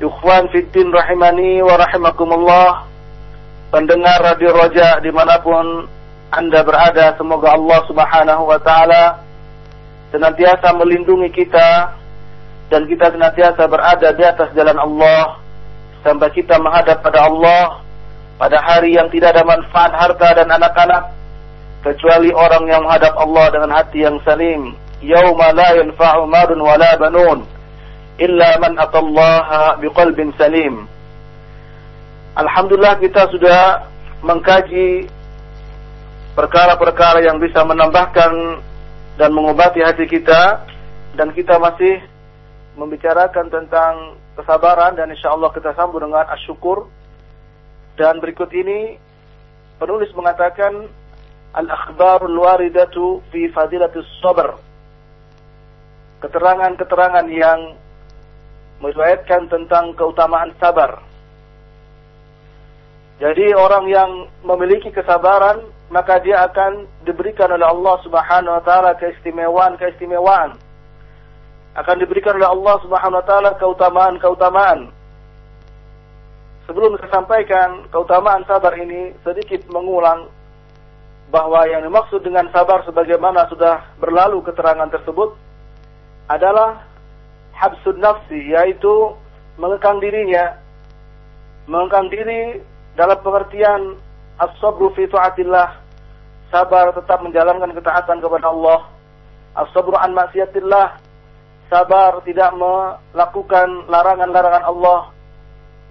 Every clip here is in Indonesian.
Ikhwan Fiddin rahimani wa rahimakumullah. Pendengar Radio Roja di mana pun Anda berada Semoga Allah subhanahu wa ta'ala Senantiasa melindungi kita Dan kita senantiasa berada di atas jalan Allah Sampai kita menghadap pada Allah Pada hari yang tidak ada manfaat harta dan anak-anak Kecuali orang yang menghadap Allah dengan hati yang salim. Yawma la yanfa'u marun wa banun illa man atallaha biqalbin salim. Alhamdulillah kita sudah mengkaji perkara-perkara yang bisa menambahkan dan mengobati hati kita dan kita masih membicarakan tentang kesabaran dan insya Allah kita sambung dengan asyukur dan berikut ini penulis mengatakan al-akhbarul waridatu fi fadilatus sabr keterangan-keterangan yang meriwayatkan tentang keutamaan sabar. Jadi orang yang memiliki kesabaran maka dia akan diberikan oleh Allah Subhanahu wa taala keistimewaan-keistimewaan. Akan diberikan oleh Allah Subhanahu wa taala keutamaan-keutamaan. Sebelum saya sampaikan keutamaan sabar ini sedikit mengulang bahwa yang dimaksud dengan sabar sebagaimana sudah berlalu keterangan tersebut adalah habsun nafsi yaitu mengekang dirinya. Mengekang diri dalam pengertian as-sabru fi taatillah. Sabar tetap menjalankan ketaatan kepada Allah. As-sabru an maksiatillah sabar tidak melakukan larangan-larangan Allah.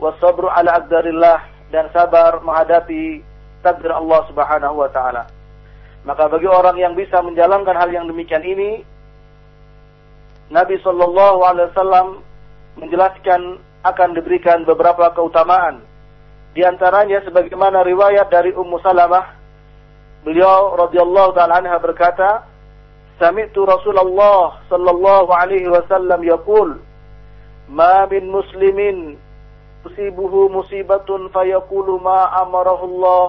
Was-sabru ala aqdarillah. Dan sabar menghadapi takdir Allah Subhanahu wa taala. Maka bagi orang yang bisa menjalankan hal yang demikian ini Nabi Shallallahu Alaihi Wasallam menjelaskan akan diberikan beberapa keutamaan. Di antaranya sebagaimana riwayat dari Ummu Salamah, beliau radhiyallahu taala anha berkata, "Sami'tu Rasulullah sallallahu alaihi wasallam yaqul, ma min muslimin tusibuhu musibatun fayaqulu ma amarahu Allah,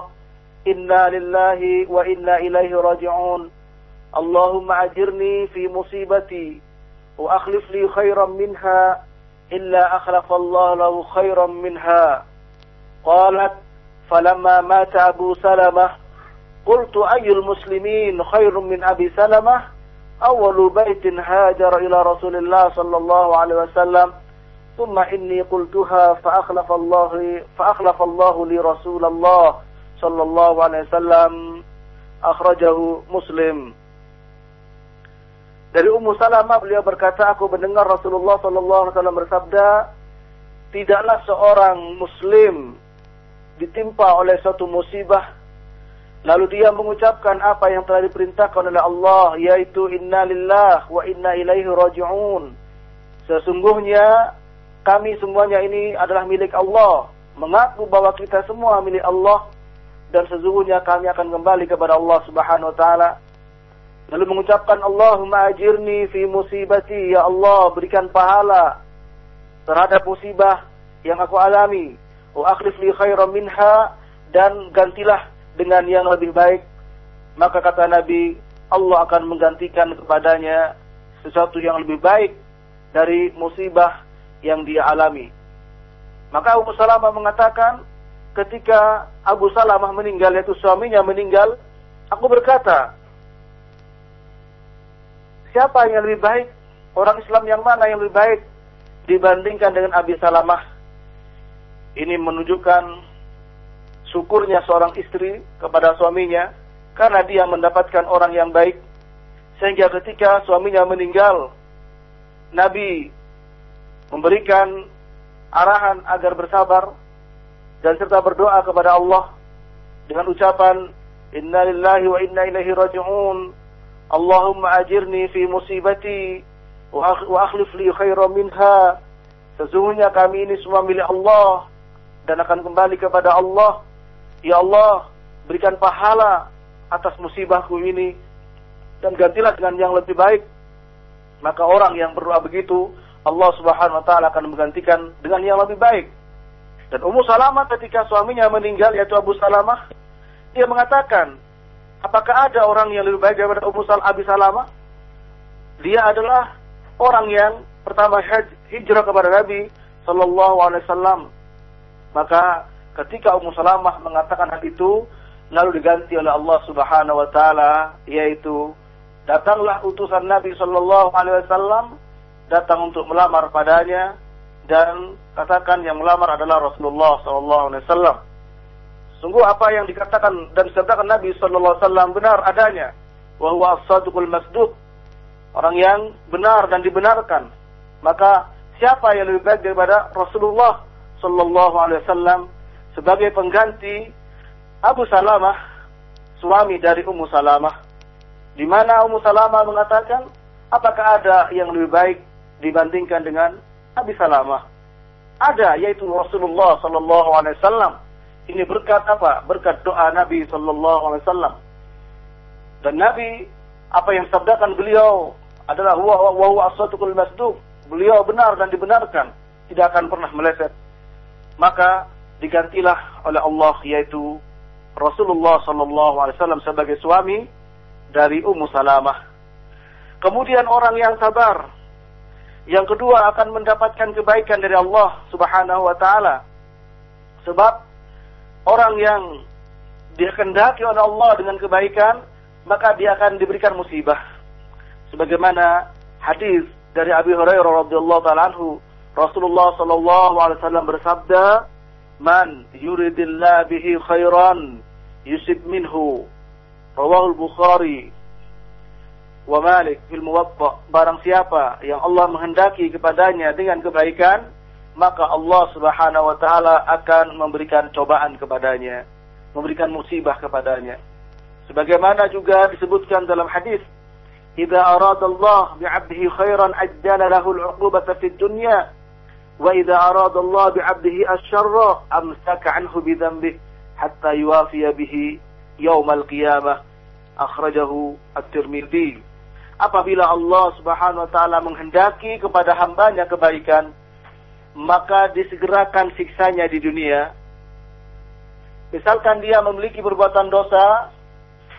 inna lillahi wa inna ilaihi raji'un. Allahumma ajirni fi musibati." وأخلف لي خيرا منها إلا أخلف الله له خيرا منها. قالت فلما مات أبو سلمة قلت أي المسلمين خير من أبي سلمة؟ أول بيت هاجر إلى رسول الله صلى الله عليه وسلم ثم إني قلتها فأخلف الله فأخلف الله لي رسول الله صلى الله عليه وسلم. أخرجه مسلم. Dari Ummu Salamah beliau berkata, aku mendengar Rasulullah Sallallahu Alaihi Wasallam bersabda, tidaklah seorang Muslim ditimpa oleh suatu musibah, lalu dia mengucapkan apa yang telah diperintahkan oleh Allah, yaitu Inna Lillah wa Inna Ilaihi Raji'un. Sesungguhnya kami semuanya ini adalah milik Allah, mengaku bahwa kita semua milik Allah, dan sesungguhnya kami akan kembali kepada Allah Subhanahu Wa Taala Lalu mengucapkan Allahumma ajirni fi musibati. Ya Allah berikan pahala terhadap musibah yang aku alami. Wa akhlif li khairan minha. Dan gantilah dengan yang lebih baik. Maka kata Nabi, Allah akan menggantikan kepadanya sesuatu yang lebih baik dari musibah yang dia alami. Maka Abu Salamah mengatakan, ketika Abu Salamah meninggal, yaitu suaminya meninggal, aku berkata, Siapa yang lebih baik? Orang Islam yang mana yang lebih baik dibandingkan dengan Abi Salamah? Ini menunjukkan syukurnya seorang istri kepada suaminya karena dia mendapatkan orang yang baik sehingga ketika suaminya meninggal Nabi memberikan arahan agar bersabar dan serta berdoa kepada Allah dengan ucapan Inna lillahi wa inna ilaihi raji'un Allahumma ajirni fi musibati wa akhlif li khairan minha Sesungguhnya kami ini semua milik Allah dan akan kembali kepada Allah. Ya Allah, berikan pahala atas musibahku ini dan gantilah dengan yang lebih baik. Maka orang yang berdoa begitu, Allah Subhanahu wa taala akan menggantikan dengan yang lebih baik. Dan Ummu Salamah ketika suaminya meninggal yaitu Abu Salamah, dia mengatakan, "Apakah ada orang yang lebih baik daripada Ummu Sal Abi Salamah?" Dia adalah orang yang pertama hijrah kepada Nabi Shallallahu Alaihi Wasallam. Maka ketika Ummu Salamah mengatakan hal itu, lalu diganti oleh Allah Subhanahu Wa Taala, yaitu datanglah utusan Nabi Shallallahu Alaihi Wasallam datang untuk melamar padanya dan katakan yang melamar adalah Rasulullah Shallallahu Alaihi Wasallam. Sungguh apa yang dikatakan dan disabdakan Nabi Shallallahu Alaihi Wasallam benar adanya. Wahwa as-sadiqul masduq. Orang yang benar dan dibenarkan maka siapa yang lebih baik daripada Rasulullah Sallallahu Alaihi Wasallam sebagai pengganti Abu Salamah, suami dari Ummu Salamah, di mana Ummu Salamah mengatakan, apakah ada yang lebih baik dibandingkan dengan Abi Salamah? Ada, yaitu Rasulullah Sallallahu Alaihi Wasallam. Ini berkat apa? Berkat doa Nabi Sallallahu Alaihi Wasallam. Dan Nabi apa yang sabdakan beliau adalah huwa wa huwa as-sadiqul masduq beliau benar dan dibenarkan, tidak akan pernah meleset. Maka digantilah oleh Allah yaitu Rasulullah Sallallahu Alaihi Wasallam sebagai suami dari Ummu Salamah. Kemudian orang yang sabar, yang kedua akan mendapatkan kebaikan dari Allah Subhanahu Wa Taala. Sebab orang yang dikehendaki oleh Allah dengan kebaikan, maka dia akan diberikan musibah. Sebagaimana hadis dari Abi Hurairah radhiyallahu taala anhu Rasulullah sallallahu alaihi wasallam bersabda man yuridillah bihi khairan yusib minhu rawahu al-Bukhari wa Malik fil Muwatta barang siapa yang Allah menghendaki kepadanya dengan kebaikan maka Allah Subhanahu wa taala akan memberikan cobaan kepadanya, memberikan musibah kepadanya. Sebagaimana juga disebutkan dalam hadis, "Idza arada Allah bi 'abdihi khairan ajjala lahu al-'uqubata fid dunya, wa idza arada Allah bi 'abdihi asy-syarra amsaka 'anhu bi hatta yuwafiya bihi yaum al-qiyamah." Akhrajahu At-Tirmidzi. Apabila Allah Subhanahu wa taala menghendaki kepada hambanya kebaikan, maka disegerakan siksanya di dunia misalkan dia memiliki perbuatan dosa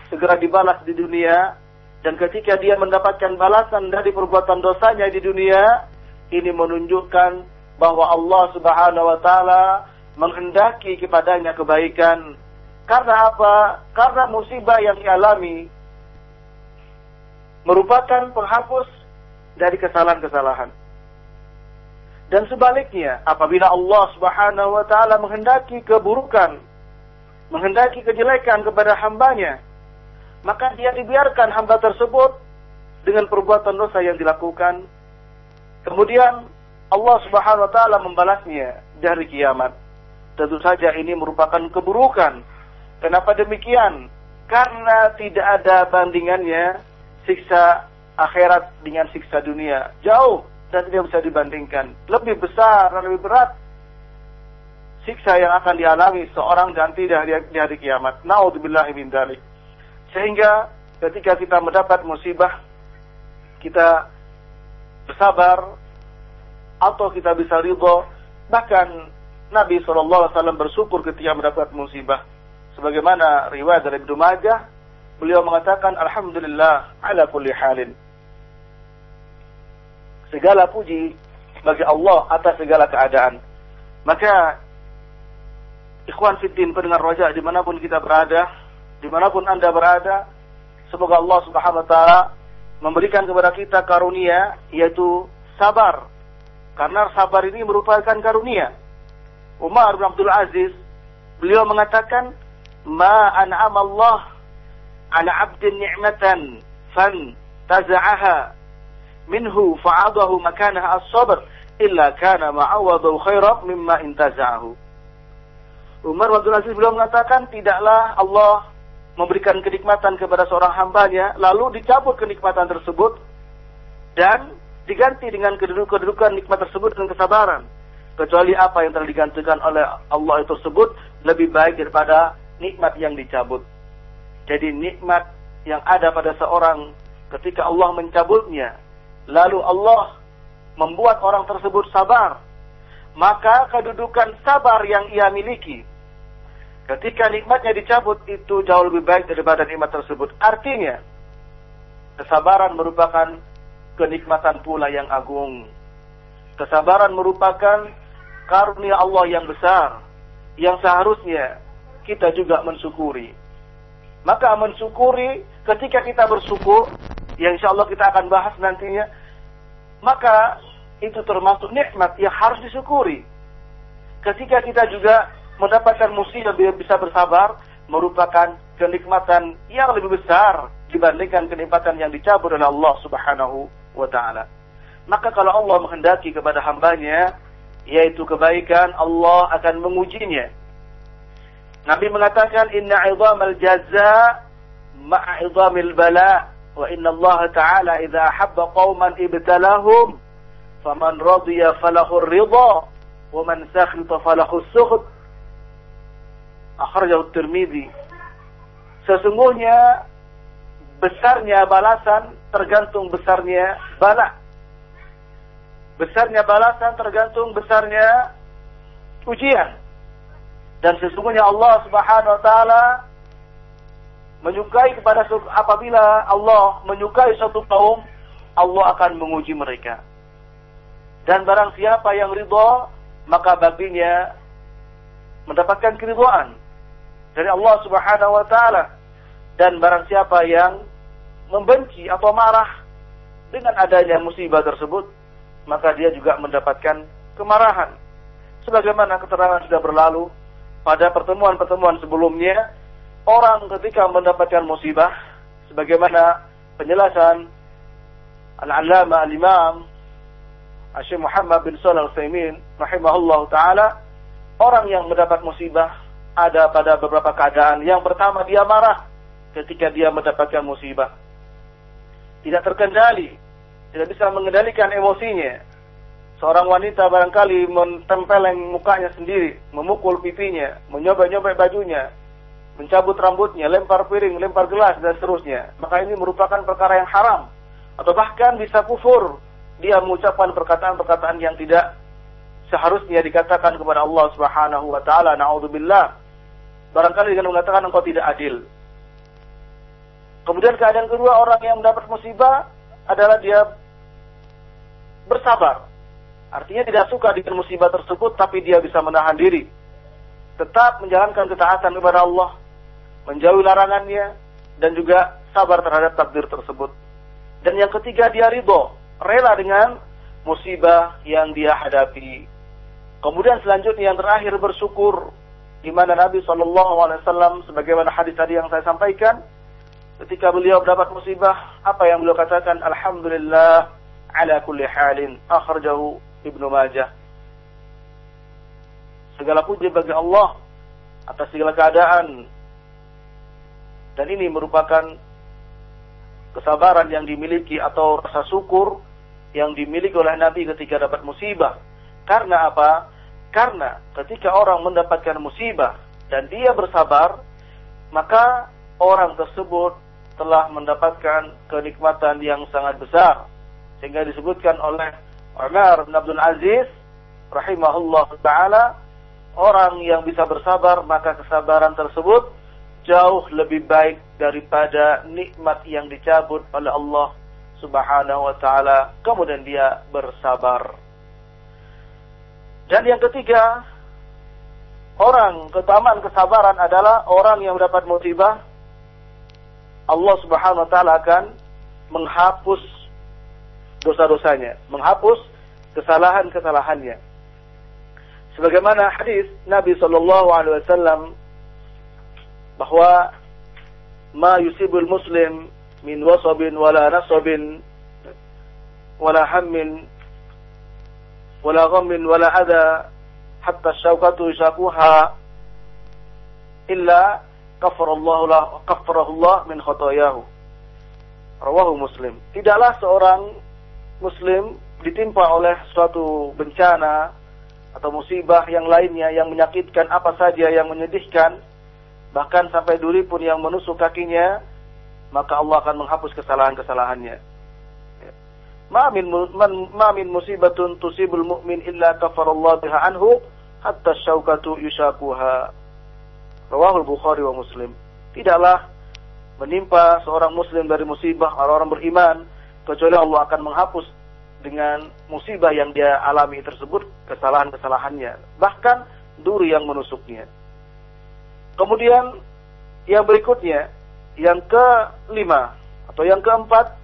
segera dibalas di dunia dan ketika dia mendapatkan balasan dari perbuatan dosanya di dunia, ini menunjukkan bahwa Allah Subhanahu wa taala menghendaki kepadanya kebaikan. Karena apa? Karena musibah yang dialami merupakan penghapus dari kesalahan-kesalahan. Dan sebaliknya, apabila Allah Subhanahu wa taala menghendaki keburukan, menghendaki kejelekan kepada hambanya, maka dia dibiarkan hamba tersebut dengan perbuatan dosa yang dilakukan. Kemudian Allah Subhanahu wa taala membalasnya dari kiamat. Tentu saja ini merupakan keburukan. Kenapa demikian? Karena tidak ada bandingannya siksa akhirat dengan siksa dunia. Jauh dan tidak bisa dibandingkan. Lebih besar dan lebih berat siksa yang akan dialami seorang nanti dari, hari kiamat. Naudzubillahi min dzalik. Sehingga ketika kita mendapat musibah, kita bersabar atau kita bisa ridho. Bahkan Nabi SAW bersyukur ketika mendapat musibah. Sebagaimana riwayat dari Ibnu Majah, beliau mengatakan Alhamdulillah ala kulli halin. Segala puji bagi Allah atas segala keadaan. Maka ikhwan fitin pendengar roja di mana pun kita berada, di mana pun anda berada, semoga Allah Subhanahu Wa Taala memberikan kepada kita karunia, yaitu sabar. Karena sabar ini merupakan karunia. Umar bin Abdul Aziz beliau mengatakan, "Ma an'ama Allah ala 'abdin ni'matan fan taza'aha minhu fa'adahu makanaha as-sabr illa kana ma'awadahu khairan mimma intaza'ahu." Umar Abdul Aziz beliau mengatakan, tidaklah Allah memberikan kenikmatan kepada seorang hambanya, lalu dicabut kenikmatan tersebut dan diganti dengan kedudukan nikmat tersebut dengan kesabaran. Kecuali apa yang telah digantikan oleh Allah itu tersebut lebih baik daripada nikmat yang dicabut. Jadi nikmat yang ada pada seorang ketika Allah mencabutnya, lalu Allah membuat orang tersebut sabar, maka kedudukan sabar yang ia miliki ketika nikmatnya dicabut itu jauh lebih baik daripada nikmat tersebut. Artinya, kesabaran merupakan kenikmatan pula yang agung. Kesabaran merupakan karunia Allah yang besar, yang seharusnya kita juga mensyukuri. Maka mensyukuri ketika kita bersyukur, yang insya Allah kita akan bahas nantinya, maka itu termasuk nikmat yang harus disyukuri. Ketika kita juga mendapatkan musibah bisa bersabar, merupakan kenikmatan yang lebih besar dibandingkan kenikmatan yang dicabut oleh Allah Subhanahu wa taala. Maka kalau Allah menghendaki kepada hambanya yaitu kebaikan, Allah akan mengujinya. Nabi mengatakan inna 'idhamal jaza ma'a 'idhamil bala wa inna Allah ta'ala idza ahabba qauman ibtalahum faman radiya falahu ridha wa man sakhita falahu sukht akhrajahu Tirmidzi sesungguhnya besarnya balasan tergantung besarnya bala. Besarnya balasan tergantung besarnya ujian. Dan sesungguhnya Allah Subhanahu wa taala menyukai kepada apabila Allah menyukai suatu kaum, Allah akan menguji mereka. Dan barang siapa yang ridho, maka baginya mendapatkan keridhaan dari Allah Subhanahu wa taala. Dan barang siapa yang membenci atau marah dengan adanya musibah tersebut, maka dia juga mendapatkan kemarahan. Sebagaimana keterangan sudah berlalu pada pertemuan-pertemuan sebelumnya, orang ketika mendapatkan musibah, sebagaimana penjelasan Al-Allama Al-Imam Asyik Muhammad bin Salih Al-Saimin rahimahullah ta'ala, orang yang mendapat musibah ada pada beberapa keadaan. Yang pertama dia marah ketika dia mendapatkan musibah tidak terkendali, tidak bisa mengendalikan emosinya. Seorang wanita barangkali mentempeleng mukanya sendiri, memukul pipinya, menyobek-nyobek bajunya, mencabut rambutnya, lempar piring, lempar gelas, dan seterusnya. Maka ini merupakan perkara yang haram. Atau bahkan bisa kufur. Dia mengucapkan perkataan-perkataan yang tidak seharusnya dikatakan kepada Allah Subhanahu wa taala. Nauzubillah. Barangkali dengan mengatakan engkau tidak adil. Kemudian keadaan kedua orang yang mendapat musibah adalah dia bersabar. Artinya tidak suka dengan musibah tersebut tapi dia bisa menahan diri. Tetap menjalankan ketaatan kepada Allah, menjauhi larangannya dan juga sabar terhadap takdir tersebut. Dan yang ketiga dia ridho, rela dengan musibah yang dia hadapi. Kemudian selanjutnya yang terakhir bersyukur di mana Nabi Shallallahu Alaihi Wasallam sebagaimana hadis tadi yang saya sampaikan ketika beliau mendapat musibah, apa yang beliau katakan? Alhamdulillah ala kulli halin. Akhrajahu Ibnu Majah. Segala puji bagi Allah atas segala keadaan. Dan ini merupakan kesabaran yang dimiliki atau rasa syukur yang dimiliki oleh Nabi ketika dapat musibah. Karena apa? Karena ketika orang mendapatkan musibah dan dia bersabar, maka orang tersebut telah mendapatkan kenikmatan yang sangat besar sehingga disebutkan oleh Umar bin Abdul Aziz rahimahullah taala orang yang bisa bersabar maka kesabaran tersebut jauh lebih baik daripada nikmat yang dicabut oleh Allah Subhanahu wa taala. Kemudian dia bersabar. Dan yang ketiga orang keutamaan kesabaran adalah orang yang mendapat musibah Allah Subhanahu wa taala akan menghapus dosa-dosanya, menghapus kesalahan-kesalahannya. Sebagaimana hadis Nabi Shallallahu Alaihi Wasallam bahwa ma yusibul muslim min wasabin wala nasabin wala hammin wala ghammin wala ada hatta syaukatu syakuha illa kafarallahu la kafarahullah min khotoyahu rawahu muslim. Tidaklah seorang muslim ditimpa oleh suatu bencana atau musibah yang lainnya yang menyakitkan apa saja yang menyedihkan bahkan sampai duri pun yang menusuk kakinya maka Allah akan menghapus kesalahan-kesalahannya. Ma min ma min musibatun tusibul mu'min illa kafarallahu biha anhu hatta syaukatu yushakuha. Rawahul bukhari wa muslim. Tidaklah menimpa seorang muslim dari musibah orang-orang beriman kecuali Allah akan menghapus dengan musibah yang dia alami tersebut kesalahan-kesalahannya. Bahkan duri yang menusuknya kemudian yang berikutnya yang kelima atau yang keempat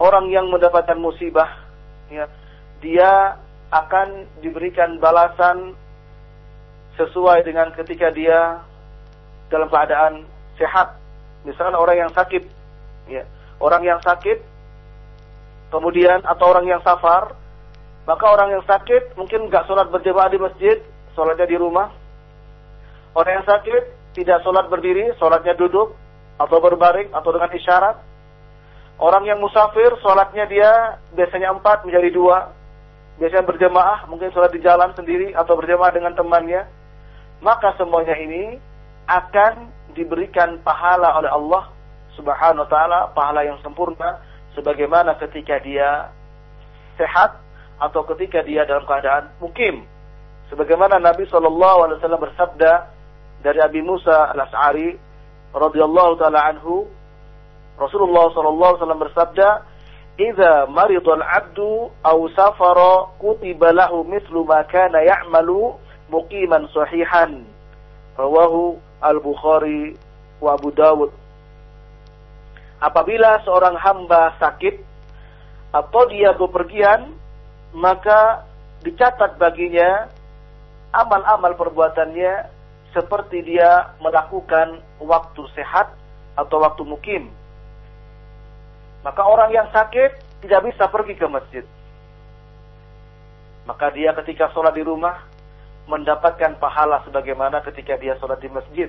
orang yang mendapatkan musibah ya dia akan diberikan balasan sesuai dengan ketika dia dalam keadaan sehat misalnya orang yang sakit ya orang yang sakit kemudian atau orang yang safar, maka orang yang sakit mungkin nggak sholat berjamaah di masjid, sholatnya di rumah. Orang yang sakit tidak sholat berdiri, sholatnya duduk atau berbaring atau dengan isyarat. Orang yang musafir, sholatnya dia biasanya empat menjadi dua. Biasanya berjamaah, mungkin sholat di jalan sendiri atau berjamaah dengan temannya. Maka semuanya ini akan diberikan pahala oleh Allah subhanahu wa ta'ala, pahala yang sempurna sebagaimana ketika dia sehat atau ketika dia dalam keadaan mukim. Sebagaimana Nabi Shallallahu Alaihi Wasallam bersabda dari Abi Musa al Ashari radhiyallahu taala anhu, Rasulullah Shallallahu Alaihi Wasallam bersabda, "Iza maridul abdu aw safara kutiba lahu mislu ma kana ya'malu muqiman sahihan." Rawahu Al-Bukhari wa Abu Dawud apabila seorang hamba sakit atau dia bepergian, maka dicatat baginya amal-amal perbuatannya seperti dia melakukan waktu sehat atau waktu mukim. Maka orang yang sakit tidak bisa pergi ke masjid. Maka dia ketika sholat di rumah mendapatkan pahala sebagaimana ketika dia sholat di masjid.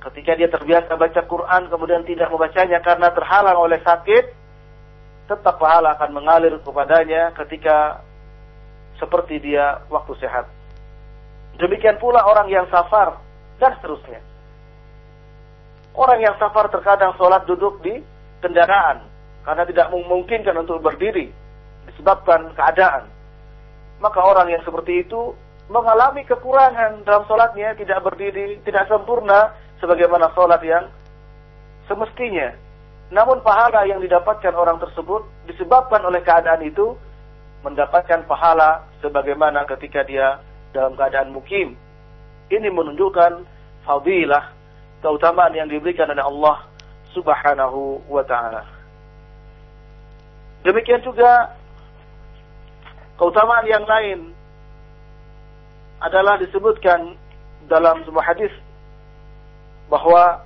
Ketika dia terbiasa baca Quran kemudian tidak membacanya karena terhalang oleh sakit, tetap pahala akan mengalir kepadanya ketika seperti dia waktu sehat. Demikian pula orang yang safar dan seterusnya. Orang yang safar terkadang sholat duduk di kendaraan karena tidak memungkinkan untuk berdiri disebabkan keadaan. Maka orang yang seperti itu mengalami kekurangan dalam sholatnya, tidak berdiri, tidak sempurna, sebagaimana sholat yang semestinya. Namun pahala yang didapatkan orang tersebut disebabkan oleh keadaan itu mendapatkan pahala sebagaimana ketika dia dalam keadaan mukim. Ini menunjukkan fadilah keutamaan yang diberikan oleh Allah Subhanahu wa taala. Demikian juga keutamaan yang lain adalah disebutkan dalam sebuah hadis bahwa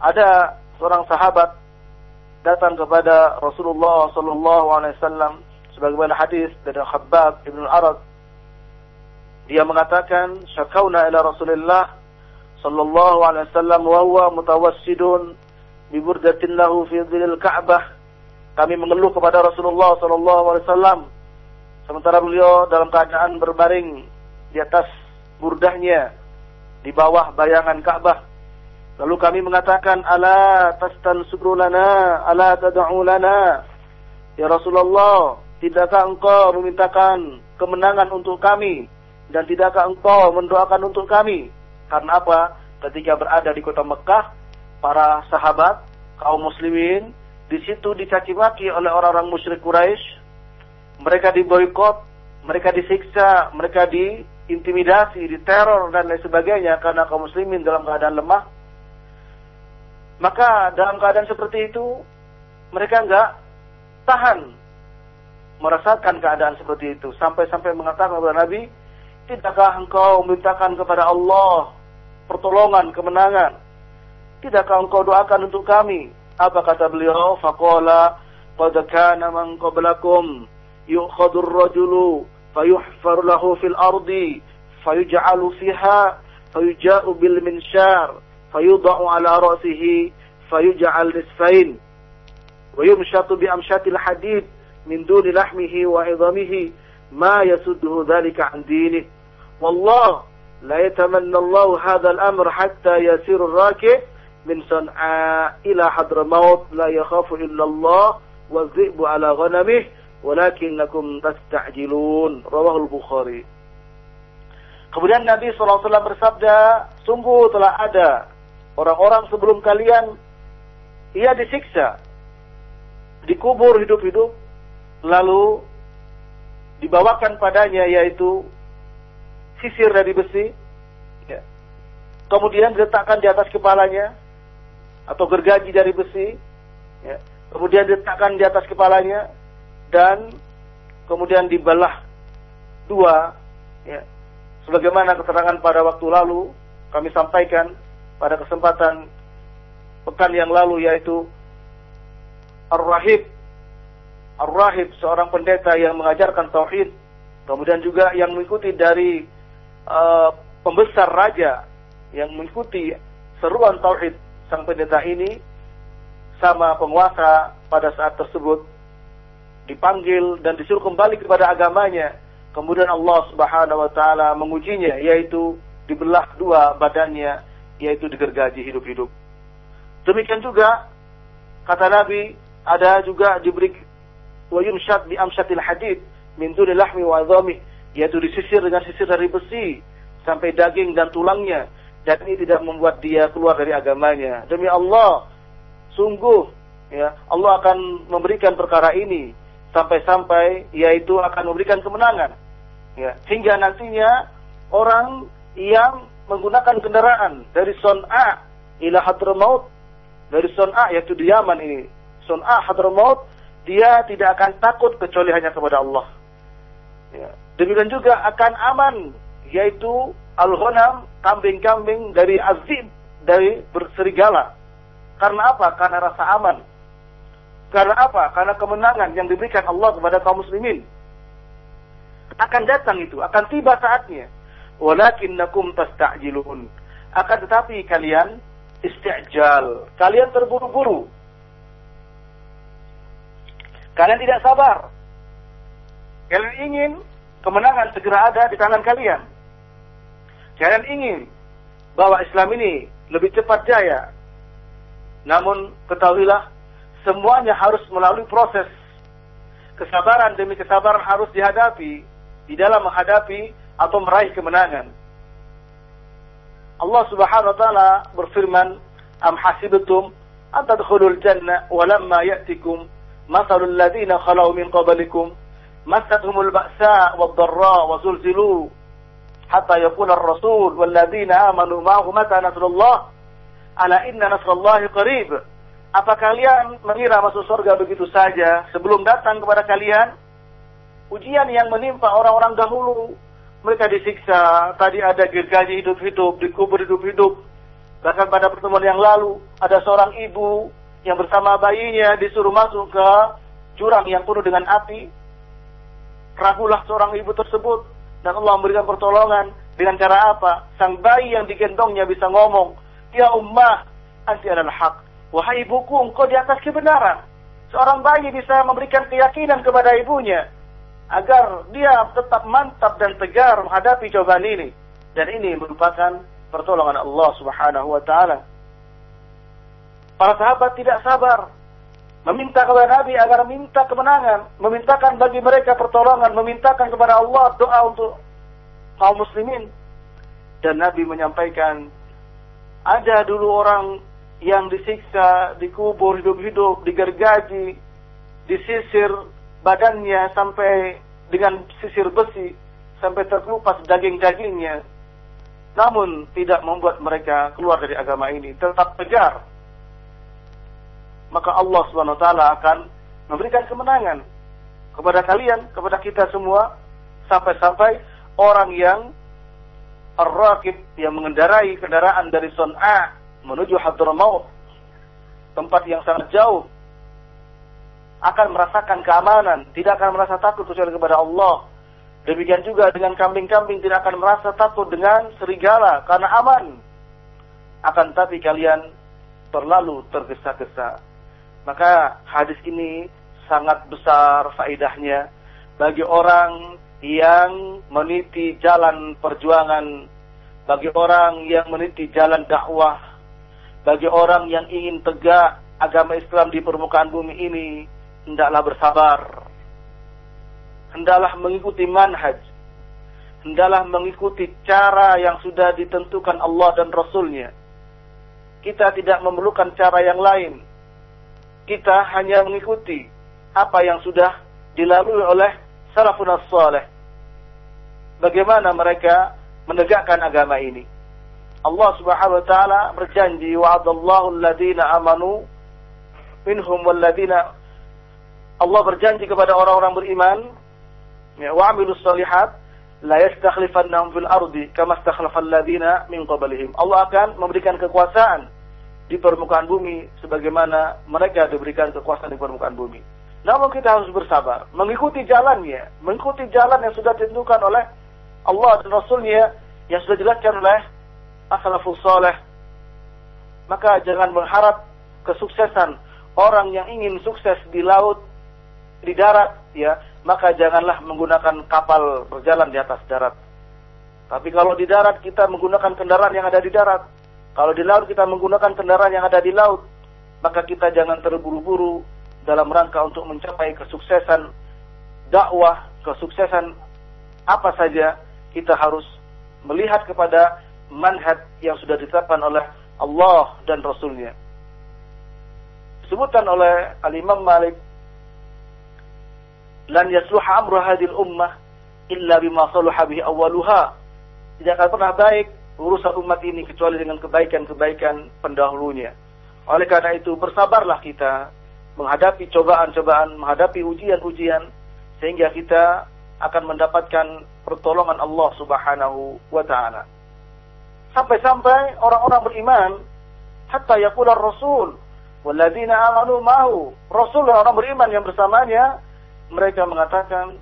ada seorang sahabat datang kepada Rasulullah sallallahu alaihi wasallam sebagaimana hadis dari Khabbab bin Al-Arad dia mengatakan syakauna ila Rasulullah sallallahu alaihi wasallam wa huwa mutawassidun bi burdatin lahu fi dhilil Ka'bah kami mengeluh kepada Rasulullah sallallahu alaihi wasallam sementara beliau dalam keadaan berbaring di atas burdahnya di bawah bayangan Ka'bah Lalu kami mengatakan, Ala tastansuru lana, ala lana. Ya Rasulullah, tidakkah engkau memintakan kemenangan untuk kami? Dan tidakkah engkau mendoakan untuk kami? Karena apa? Ketika berada di kota Mekah, para sahabat, kaum muslimin, di situ dicaci maki oleh orang-orang musyrik Quraisy. Mereka diboykot, mereka disiksa, mereka diintimidasi, diteror dan lain sebagainya karena kaum muslimin dalam keadaan lemah maka dalam keadaan seperti itu mereka enggak tahan merasakan keadaan seperti itu sampai-sampai mengatakan kepada Nabi, Tidakkah engkau memintakan kepada Allah pertolongan, kemenangan? Tidakkah engkau doakan untuk kami? Apa kata beliau? Faqala qad kana man qablakum yu'khadhu ar-rajulu fayuhfar lahu fil ardi fayuj'alu fiha fayuja'u bil minshar fayudha'u ala ra'sihi fayuj'al nisfain wa yumshatu bi amshatil hadid min duni lahmihi wa 'idamihi ma yasudduhu dhalika an dinihi والله لا يتمنى الله هذا الأمر حتى يسير الراكب من صنعاء إلى حضر موت لا يخاف إلا الله والذئب على غنمه ولكنكم تستعجلون رواه البخاري Kemudian Nabi SAW bersabda, sungguh telah ada orang-orang sebelum kalian, ia disiksa, dikubur hidup-hidup, lalu dibawakan padanya yaitu sisir dari besi, ya. kemudian diletakkan di atas kepalanya atau gergaji dari besi, ya. kemudian diletakkan di atas kepalanya dan kemudian dibelah dua, ya. sebagaimana keterangan pada waktu lalu kami sampaikan pada kesempatan pekan yang lalu yaitu Ar-Rahib Ar-Rahib seorang pendeta yang mengajarkan tauhid kemudian juga yang mengikuti dari uh, pembesar raja yang mengikuti seruan tauhid sang pendeta ini sama penguasa pada saat tersebut dipanggil dan disuruh kembali kepada agamanya. Kemudian Allah Subhanahu wa taala mengujinya yaitu dibelah dua badannya yaitu digergaji hidup-hidup. Demikian juga kata Nabi ada juga diberi wa yumshat bi amshatil hadid min duni lahmi wa yaitu disisir dengan sisir dari besi sampai daging dan tulangnya. Dan ini tidak membuat dia keluar dari agamanya. Demi Allah sungguh ya Allah akan memberikan perkara ini sampai-sampai yaitu akan memberikan kemenangan. Ya hingga nantinya orang yang menggunakan kendaraan dari Son'a ila Hadramaut dari Son'a yaitu di Yaman ini Son'a Hadramaut dia tidak akan takut kecuali hanya kepada Allah. Ya Demikian juga akan aman yaitu al-ghanam, kambing-kambing dari azib, dari berserigala. Karena apa? Karena rasa aman. Karena apa? Karena kemenangan yang diberikan Allah kepada kaum muslimin. Akan datang itu, akan tiba saatnya. Walakinnakum tasta'jilun. Akan tetapi kalian isti'jal. Kalian terburu-buru. Kalian tidak sabar. Kalian ingin kemenangan segera ada di tangan kalian. Kalian ingin bahwa Islam ini lebih cepat jaya. Namun ketahuilah semuanya harus melalui proses. Kesabaran demi kesabaran harus dihadapi di dalam menghadapi atau meraih kemenangan. Allah Subhanahu wa taala berfirman, "Am hasibtum an tadkhulul jannah wa lamma ya'tikum mathalul ladzina khalau min qablikum" مستهم البأساء والضراء وزلزلوا حتى يقول الرسول والذين آمنوا معه متى نصر الله ألا إن نصر الله قريب Apa kalian mengira masuk surga begitu saja sebelum datang kepada kalian ujian yang menimpa orang-orang dahulu? Mereka disiksa, tadi ada gergaji hidup-hidup, dikubur hidup-hidup. Bahkan pada pertemuan yang lalu ada seorang ibu yang bersama bayinya disuruh masuk ke jurang yang penuh dengan api ragulah seorang ibu tersebut dan Allah memberikan pertolongan dengan cara apa? Sang bayi yang digendongnya bisa ngomong, "Ya ummah, anti adalah hak." Wahai ibuku, engkau di atas kebenaran. Seorang bayi bisa memberikan keyakinan kepada ibunya agar dia tetap mantap dan tegar menghadapi cobaan ini. Dan ini merupakan pertolongan Allah Subhanahu wa taala. Para sahabat tidak sabar meminta kepada Nabi agar minta kemenangan, memintakan bagi mereka pertolongan, memintakan kepada Allah doa untuk kaum muslimin. Dan Nabi menyampaikan, ada dulu orang yang disiksa, dikubur hidup-hidup, digergaji, disisir badannya sampai dengan sisir besi, sampai terkelupas daging-dagingnya. Namun tidak membuat mereka keluar dari agama ini, tetap tegar maka Allah Subhanahu wa taala akan memberikan kemenangan kepada kalian, kepada kita semua sampai-sampai orang yang ar-rakib yang mengendarai kendaraan dari Son'a menuju Hadramaut, tempat yang sangat jauh, akan merasakan keamanan, tidak akan merasa takut kecuali kepada Allah. Demikian juga dengan kambing-kambing tidak akan merasa takut dengan serigala karena aman. Akan tapi kalian terlalu tergesa-gesa. Maka hadis ini sangat besar faedahnya bagi orang yang meniti jalan perjuangan, bagi orang yang meniti jalan dakwah, bagi orang yang ingin tegak agama Islam di permukaan bumi ini, hendaklah bersabar. Hendaklah mengikuti manhaj. Hendaklah mengikuti cara yang sudah ditentukan Allah dan Rasulnya. Kita tidak memerlukan cara yang lain. Kita hanya mengikuti apa yang sudah dilalui oleh salafun salih. Bagaimana mereka menegakkan agama ini. Allah Subhanahu wa taala berjanji wa'adallahu alladhina amanu minhum walladhina Allah berjanji kepada orang-orang beriman ya amilus solihat la yastakhlifannahum fil ardi kama istakhlafal ladzina min qablihim. Allah akan memberikan kekuasaan di permukaan bumi sebagaimana mereka diberikan kekuasaan di permukaan bumi. Namun kita harus bersabar, mengikuti jalannya, mengikuti jalan yang sudah ditentukan oleh Allah dan Rasulnya yang sudah dijelaskan oleh asalafus soleh. Maka jangan mengharap kesuksesan orang yang ingin sukses di laut, di darat, ya, maka janganlah menggunakan kapal berjalan di atas darat. Tapi kalau di darat kita menggunakan kendaraan yang ada di darat, kalau di laut kita menggunakan kendaraan yang ada di laut, maka kita jangan terburu-buru dalam rangka untuk mencapai kesuksesan dakwah, kesuksesan apa saja, kita harus melihat kepada manhaj yang sudah ditetapkan oleh Allah dan Rasulnya. Disebutkan oleh Al-Imam Malik, Lan yasluha amru hadil ummah illa bima saluha bihi awaluha. Tidak akan pernah baik urusan umat ini kecuali dengan kebaikan-kebaikan pendahulunya. Oleh karena itu bersabarlah kita menghadapi cobaan-cobaan, menghadapi ujian-ujian sehingga kita akan mendapatkan pertolongan Allah Subhanahu wa taala. Sampai-sampai orang-orang beriman hatta yaqula Rasul walladzina amanu ma'hu. Rasul dan orang beriman yang bersamanya mereka mengatakan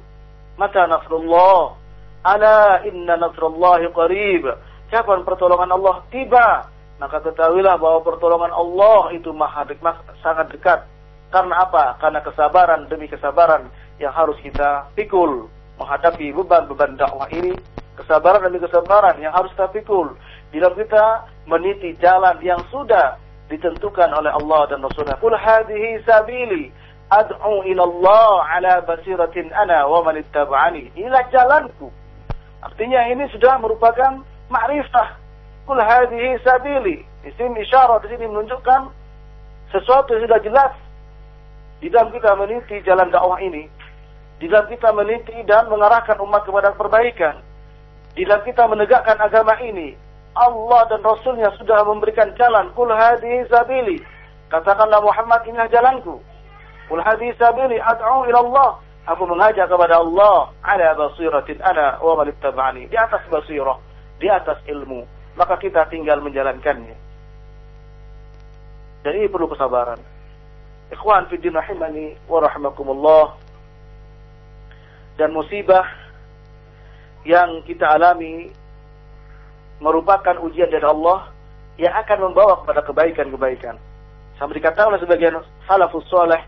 mata nasrullah ala inna nasrullahi qarib. Kapan pertolongan Allah tiba? Maka ketahuilah bahwa pertolongan Allah itu maha dekat, sangat dekat karena apa? Karena kesabaran demi kesabaran yang harus kita pikul menghadapi beban-beban dakwah ini. Kesabaran demi kesabaran yang harus kita pikul. Dalam kita meniti jalan yang sudah ditentukan oleh Allah dan Rasulnya. Kul hadhihi sabili ad'u ila Allah ala basiratin ana wa man ittaba'ani. Inilah jalanku. Artinya ini sudah merupakan ma'rifah. Kul hadhihi sabili. Isim isyarat di sini menunjukkan sesuatu yang sudah jelas di dalam kita meniti jalan dakwah ini, di dalam kita meniti dan mengarahkan umat kepada perbaikan, di dalam kita menegakkan agama ini, Allah dan Rasulnya sudah memberikan jalan. Kul hadi sabili. Katakanlah Muhammad inilah jalanku. Kul hadi sabili ad'u ila Allah. Aku mengajak kepada Allah ala basiratin ana wa man ittaba'ani. Di atas basirah, di atas ilmu. Maka kita tinggal menjalankannya. Ini perlu kesabaran. Ikhwan fi din rahimani wa rahimakumullah. Dan musibah yang kita alami merupakan ujian dari Allah yang akan membawa kepada kebaikan-kebaikan. Sampai dikatakan oleh sebagian salafus soleh,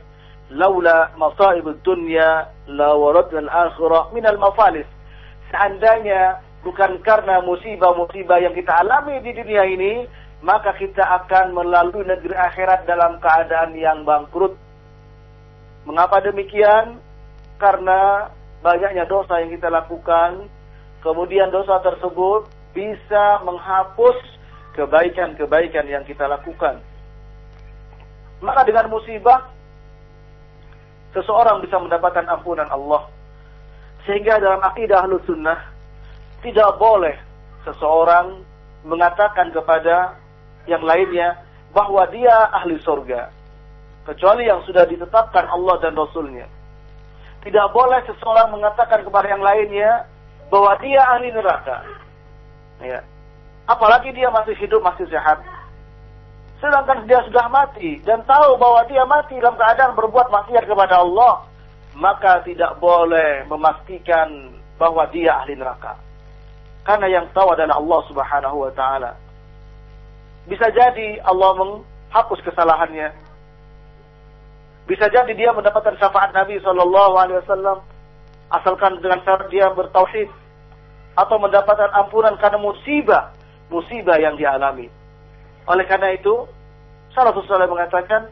laula masaib dunya la waradna al-akhirah min al-mafalis. Seandainya bukan karena musibah-musibah yang kita alami di dunia ini, maka kita akan melalui negeri akhirat dalam keadaan yang bangkrut. Mengapa demikian? Karena banyaknya dosa yang kita lakukan, kemudian dosa tersebut bisa menghapus kebaikan-kebaikan yang kita lakukan. Maka dengan musibah, seseorang bisa mendapatkan ampunan Allah. Sehingga dalam akidah ahlu sunnah, tidak boleh seseorang mengatakan kepada yang lainnya bahwa dia ahli surga. Kecuali yang sudah ditetapkan Allah dan Rasulnya. Tidak boleh seseorang mengatakan kepada yang lainnya bahwa dia ahli neraka. Ya. Apalagi dia masih hidup, masih sehat. Sedangkan dia sudah mati dan tahu bahwa dia mati dalam keadaan berbuat maksiat kepada Allah, maka tidak boleh memastikan bahwa dia ahli neraka. Karena yang tahu adalah Allah Subhanahu wa taala. Bisa jadi Allah menghapus kesalahannya. Bisa jadi dia mendapatkan syafaat Nabi Shallallahu alaihi wasallam asalkan dengan syarat dia bertauhid atau mendapatkan ampunan karena musibah musibah yang dialami. Oleh karena itu, Salafus Salih mengatakan,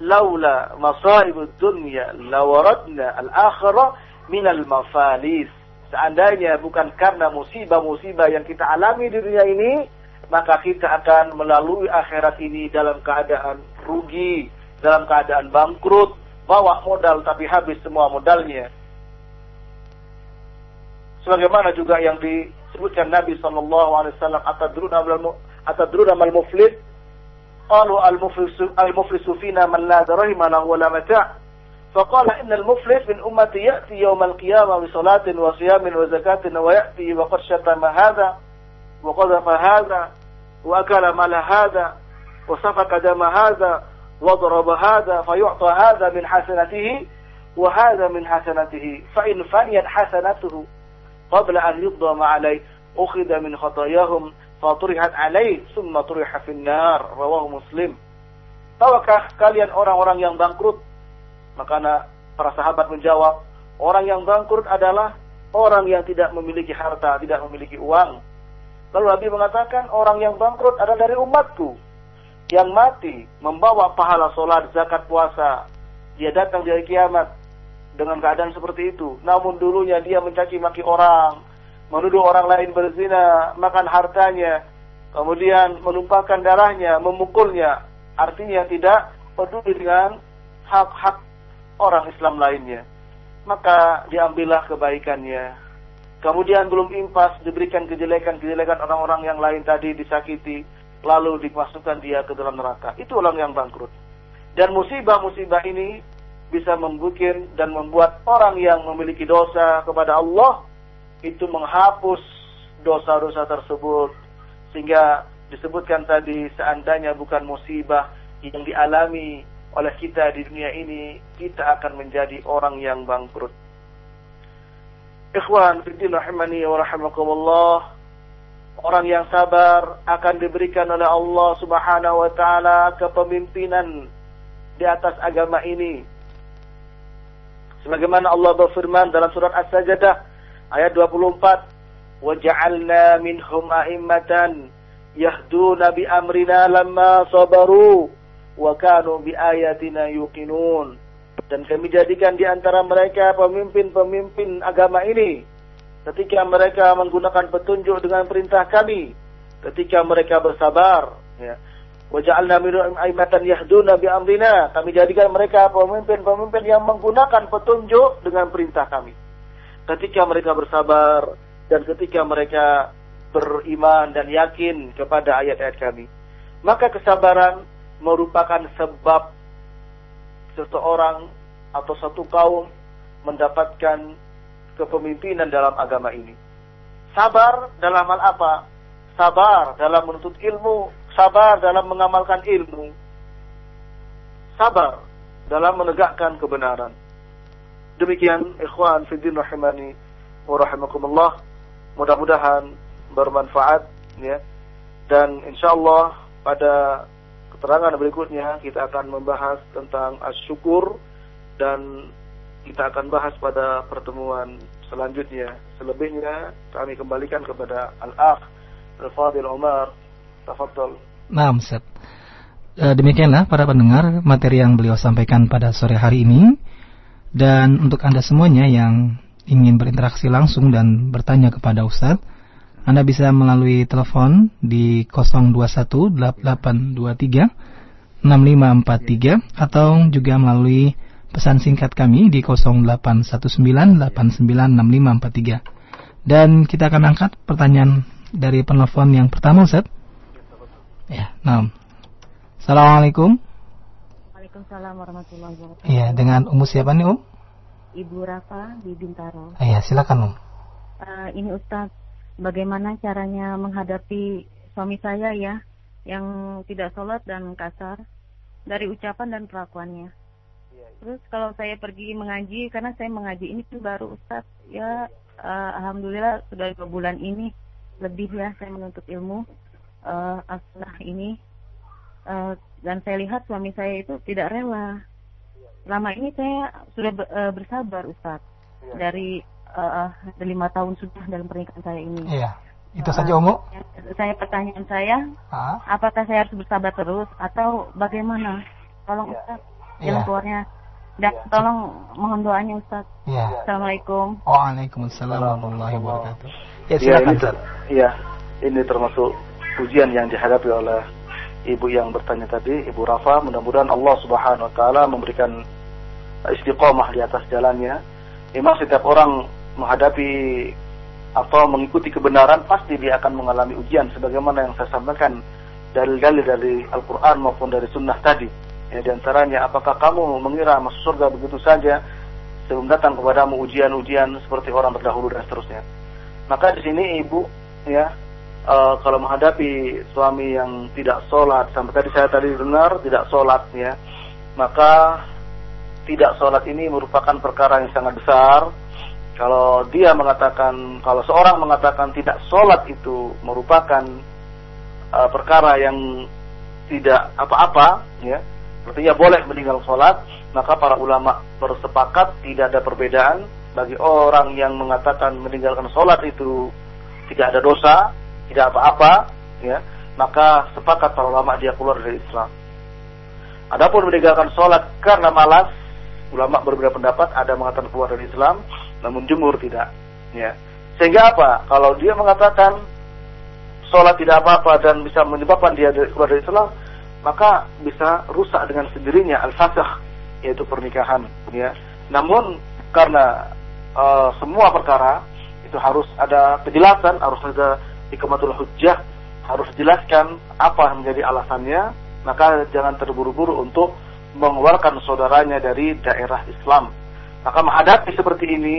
laula masaibud dunya lawaradna al-akhirah minal mafalis. Seandainya bukan karena musibah-musibah yang kita alami di dunia ini, maka kita akan melalui akhirat ini dalam keadaan rugi, dalam keadaan bangkrut, bawa modal tapi habis semua modalnya. Sebagaimana juga yang disebutkan Nabi Shallallahu Alaihi Wasallam atadruna atadruna mal muflid, al muflisu al muflisu fina man la darahima lahu la mata' فقال إن المفلس من أمتي يأتي يوم القيامة بصلاة وصيام وزكاة ويأتي وقد شتم هذا وقذف هذا وأكل مال هذا وسفك دم هذا وضرب هذا فيعطى هذا من حسنته وهذا من حسنته. فإن فنيت حسنته قبل أن يقضى عليه أخذ من خطاياهم faturihat alaih summa turiha finnar rawahu muslim tahukah kalian orang-orang yang bangkrut? Maka para sahabat menjawab orang yang bangkrut adalah orang yang tidak memiliki harta tidak memiliki uang. Lalu Nabi mengatakan orang yang bangkrut adalah dari umatku. Yang mati membawa pahala solat zakat puasa. Dia datang dari kiamat dengan keadaan seperti itu. Namun dulunya dia mencaci maki orang menuduh orang lain berzina, makan hartanya, kemudian menumpahkan darahnya, memukulnya, artinya tidak peduli dengan hak-hak orang Islam lainnya. Maka diambillah kebaikannya. Kemudian belum impas diberikan kejelekan-kejelekan orang-orang yang lain tadi disakiti, lalu dimasukkan dia ke dalam neraka. Itu orang yang bangkrut. Dan musibah-musibah ini bisa membuat dan membuat orang yang memiliki dosa kepada Allah itu menghapus dosa-dosa tersebut sehingga disebutkan tadi seandainya bukan musibah yang dialami oleh kita di dunia ini kita akan menjadi orang yang bangkrut Ikhwan fiddin rahimani wa rahimakumullah Orang yang sabar akan diberikan oleh Allah subhanahu wa ta'ala kepemimpinan di atas agama ini. Sebagaimana Allah berfirman dalam surat As-Sajdah ayat 24 waja'alna minhum a'immatan yahduna bi amrina lamma sabaru wa kanu bi ayatina yuqinun. Dan kami jadikan di antara mereka pemimpin-pemimpin agama ini. Ketika mereka menggunakan petunjuk dengan perintah kami ketika mereka bersabar ya. Waja'alna minhum a'immatan yahduna bi amrina. Kami jadikan mereka pemimpin-pemimpin yang menggunakan petunjuk dengan perintah kami. Ketika mereka bersabar dan ketika mereka beriman dan yakin kepada ayat-ayat kami. Maka kesabaran merupakan sebab seseorang atau satu kaum mendapatkan kepemimpinan dalam agama ini. Sabar dalam hal apa? Sabar dalam menuntut ilmu, sabar dalam mengamalkan ilmu, sabar dalam menegakkan kebenaran. Demikian ikhwan fiddin rahimani wa rahimakumullah. Mudah-mudahan bermanfaat ya. Dan insyaallah pada keterangan berikutnya kita akan membahas tentang asyukur dan kita akan bahas pada pertemuan selanjutnya. Selebihnya kami kembalikan kepada Al-Akh Al-Fadil Umar. Tafadhol. Nah, Ustaz. E, demikianlah para pendengar materi yang beliau sampaikan pada sore hari ini. Dan untuk Anda semuanya yang ingin berinteraksi langsung dan bertanya kepada Ustadz, Anda bisa melalui telepon di 0218836543 atau juga melalui pesan singkat kami di 0819896543. Dan kita akan angkat pertanyaan dari penelpon yang pertama Ustaz. Ya, nah. Assalamualaikum. Waalaikumsalam warahmatullahi wabarakatuh. Iya, dengan Umu siapa nih, Um? Ibu Rafa di Bintaro. Iya, silakan, Um. uh, ini Ustaz, bagaimana caranya menghadapi suami saya ya yang tidak sholat dan kasar dari ucapan dan perlakuannya. Iya, iya. Terus kalau saya pergi mengaji karena saya mengaji ini tuh baru Ustaz ya uh, alhamdulillah sudah dua bulan ini lebih ya saya menuntut ilmu uh, asnah ini uh, dan saya lihat suami saya itu tidak rela. Lama ini saya sudah uh, bersabar Ustaz iya. dari uh, lima tahun sudah dalam pernikahan saya ini. Iya. Itu saja Umu. Saya pertanyaan saya, ha? apakah saya harus bersabar terus atau bagaimana? Tolong ya. Ustaz, jalan ya. keluarnya. Dan ya. tolong mohon doanya Ustaz. Ya. Assalamualaikum. Waalaikumsalam warahmatullahi wabarakatuh. Ya, silakan Ustaz. Iya, ini termasuk ujian yang dihadapi oleh ibu yang bertanya tadi, Ibu Rafa. Mudah-mudahan Allah Subhanahu wa taala memberikan istiqomah di atas jalannya. Memang setiap orang menghadapi atau mengikuti kebenaran pasti dia akan mengalami ujian sebagaimana yang saya sampaikan dalil-dalil dari Al-Quran maupun dari Sunnah tadi. Ya di antaranya apakah kamu mengira masuk surga begitu saja sebelum datang kepadamu ujian-ujian seperti orang terdahulu dan seterusnya? Maka di sini ibu ya e, kalau menghadapi suami yang tidak sholat sampai tadi saya tadi dengar tidak sholat ya maka tidak sholat ini merupakan perkara yang sangat besar kalau dia mengatakan, kalau seorang mengatakan tidak sholat itu merupakan uh, perkara yang tidak apa-apa, ya, artinya boleh meninggal sholat, maka para ulama bersepakat tidak ada perbedaan bagi orang yang mengatakan meninggalkan sholat itu tidak ada dosa, tidak apa-apa, ya, maka sepakat para ulama dia keluar dari Islam. Adapun meninggalkan sholat karena malas, ulama berbeda pendapat, ada mengatakan keluar dari Islam, namun jumhur tidak. Ya. Sehingga apa? Kalau dia mengatakan sholat tidak apa-apa dan bisa menyebabkan dia keluar dari Islam, maka bisa rusak dengan sendirinya al-fasakh yaitu pernikahan. Ya. Namun karena uh, semua perkara itu harus ada penjelasan, harus ada ikamatul hujjah, harus dijelaskan apa yang menjadi alasannya, maka jangan terburu-buru untuk mengeluarkan saudaranya dari daerah Islam maka menghadapi seperti ini,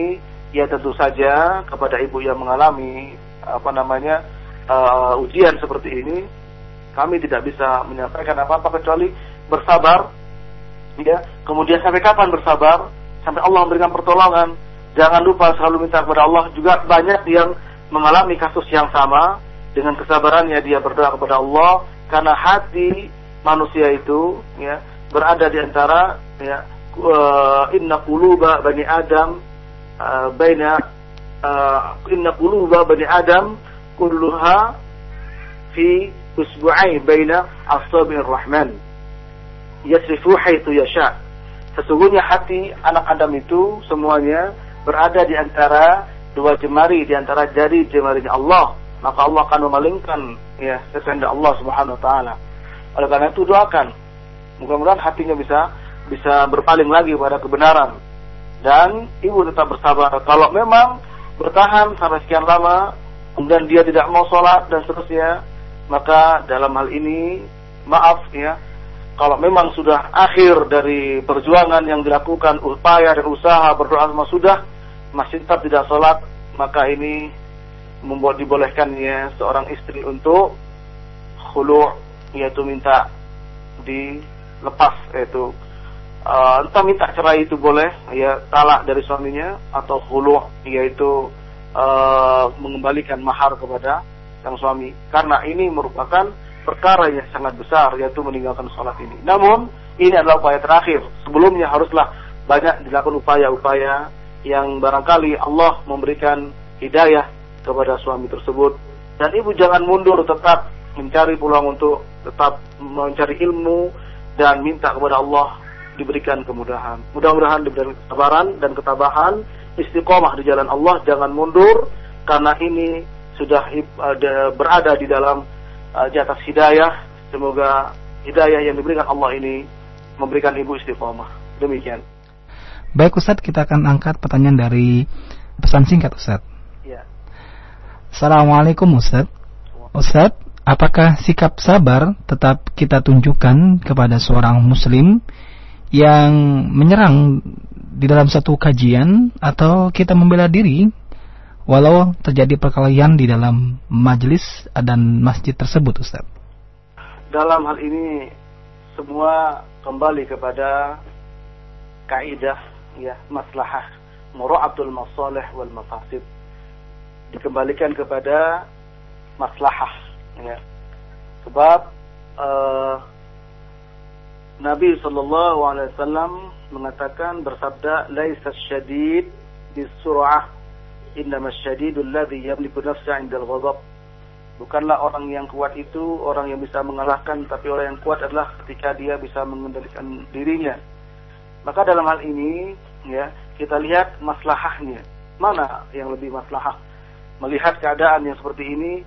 ya tentu saja kepada ibu yang mengalami apa namanya uh, ujian seperti ini, kami tidak bisa menyampaikan apa-apa kecuali bersabar. Ya, kemudian sampai kapan bersabar? Sampai Allah memberikan pertolongan. Jangan lupa selalu minta kepada Allah. Juga banyak yang mengalami kasus yang sama dengan kesabarannya dia berdoa kepada Allah karena hati manusia itu ya berada di antara ya inna quluba bani Adam uh, baina uh, inna quluba bani Adam kulluha fi usbu'ai baina asabir rahman yasrifu haitsu yasha. Sesungguhnya hati anak Adam itu semuanya berada di antara dua jemari di antara jari jemarinya Allah. Maka Allah akan memalingkan ya kehendak Allah Subhanahu wa taala. Oleh karena itu doakan. Mudah-mudahan hatinya bisa bisa berpaling lagi pada kebenaran. Dan ibu tetap bersabar. Kalau memang bertahan sampai sekian lama, kemudian dia tidak mau sholat dan seterusnya, maka dalam hal ini maaf ya, kalau memang sudah akhir dari perjuangan yang dilakukan, upaya dan usaha berdoa sama sudah, masih tetap tidak sholat, maka ini membuat dibolehkannya seorang istri untuk khulu yaitu minta dilepas yaitu uh, entah minta cerai itu boleh ya talak dari suaminya atau hulu yaitu uh, mengembalikan mahar kepada sang suami karena ini merupakan perkara yang sangat besar yaitu meninggalkan sholat ini. Namun ini adalah upaya terakhir. Sebelumnya haruslah banyak dilakukan upaya-upaya yang barangkali Allah memberikan hidayah kepada suami tersebut dan ibu jangan mundur tetap mencari peluang untuk tetap mencari ilmu dan minta kepada Allah diberikan kemudahan. Mudah-mudahan diberikan kesabaran dan ketabahan, istiqomah di jalan Allah, jangan mundur karena ini sudah berada di dalam uh, di atas hidayah. Semoga hidayah yang diberikan Allah ini memberikan ibu istiqomah. Demikian. Baik Ustaz, kita akan angkat pertanyaan dari pesan singkat Ustaz. Ya. Assalamualaikum Ustaz. Ustaz, apakah sikap sabar tetap kita tunjukkan kepada seorang muslim yang menyerang di dalam satu kajian atau kita membela diri walau terjadi perkelahian di dalam majelis dan masjid tersebut Ustaz? Dalam hal ini semua kembali kepada kaidah ya maslahah mura'atul masalih wal mafasid dikembalikan kepada maslahah ya sebab uh, Nabi Shallallahu Alaihi Wasallam mengatakan bersabda, "Laisa syadid bisur'ah, innama syadidul ladzi yamliku nafsa 'indal ghadab." Bukanlah orang yang kuat itu orang yang bisa mengalahkan, tapi orang yang kuat adalah ketika dia bisa mengendalikan dirinya. Maka dalam hal ini, ya, kita lihat maslahahnya. Mana yang lebih maslahah? Melihat keadaan yang seperti ini,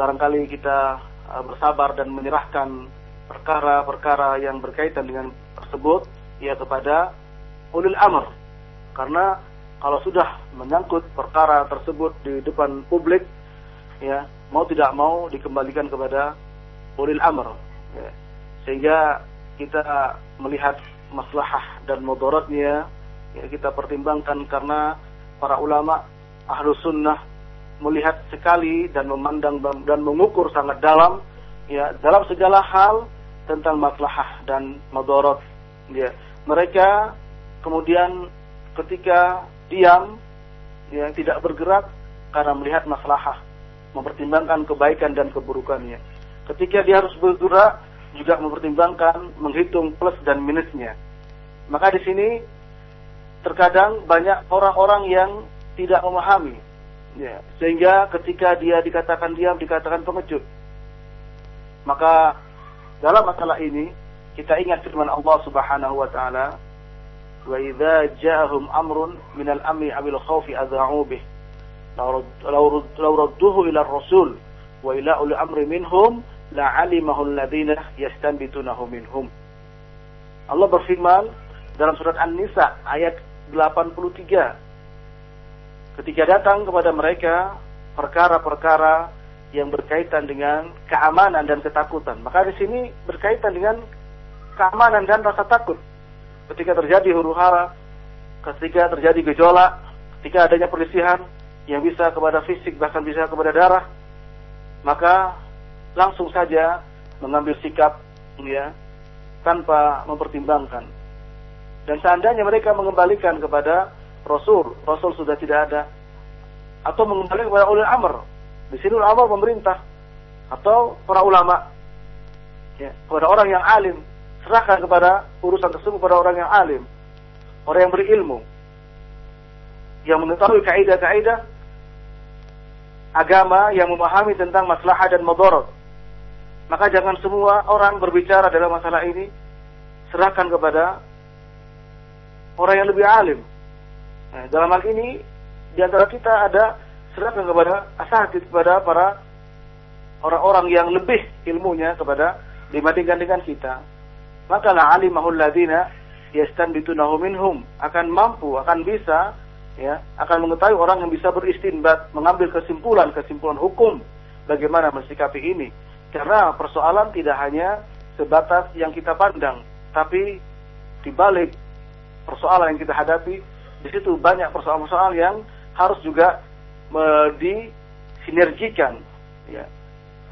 barangkali kita uh, bersabar dan menyerahkan perkara-perkara yang berkaitan dengan tersebut ya kepada ulil amr karena kalau sudah menyangkut perkara tersebut di depan publik ya mau tidak mau dikembalikan kepada ulil amr ya. sehingga kita melihat maslahah dan mudaratnya ya kita pertimbangkan karena para ulama ahlu sunnah melihat sekali dan memandang dan mengukur sangat dalam ya dalam segala hal tentang maslahah dan madorot ya mereka kemudian ketika diam ya tidak bergerak karena melihat maslahah mempertimbangkan kebaikan dan keburukannya. Ketika dia harus bergerak juga mempertimbangkan menghitung plus dan minusnya. Maka di sini terkadang banyak orang-orang yang tidak memahami ya sehingga ketika dia dikatakan diam dikatakan pengecut maka dalam masalah ini kita ingat firman Allah Subhanahu wa taala wa idza ja'ahum amrun min al-amri awil khawfi adha'u bih. Law radduhu ila ar-rasul wa ila uli amri minhum la'alimahu alladhina yastanbitunahu minhum. Allah berfirman dalam surat An-Nisa ayat 83 ketika datang kepada mereka perkara-perkara yang berkaitan dengan keamanan dan ketakutan. Maka di sini berkaitan dengan keamanan dan rasa takut. Ketika terjadi huru hara, ketika terjadi gejolak, ketika adanya perlisihan yang bisa kepada fisik bahkan bisa kepada darah, maka langsung saja mengambil sikap ya tanpa mempertimbangkan. Dan seandainya mereka mengembalikan kepada Rasul, Rasul sudah tidak ada, atau mengembalikan kepada ulil amr, di sini ulama pemerintah atau para ulama. Ya, kepada orang yang alim. Serahkan kepada urusan tersebut kepada orang yang alim. Orang yang berilmu yang mengetahui kaidah-kaidah agama yang memahami tentang masalah dan madorot. Maka jangan semua orang berbicara dalam masalah ini. Serahkan kepada orang yang lebih alim. Nah, dalam hal ini di antara kita ada serahkan kepada asatid kepada para orang-orang yang lebih ilmunya kepada dibandingkan dengan kita. Maka la alimahul ladina yastanbitunahu minhum akan mampu, akan bisa ya, akan mengetahui orang yang bisa beristinbat, mengambil kesimpulan-kesimpulan hukum bagaimana mensikapi ini. Karena persoalan tidak hanya sebatas yang kita pandang, tapi di balik persoalan yang kita hadapi, di situ banyak persoalan-persoalan yang harus juga disinergikan ya.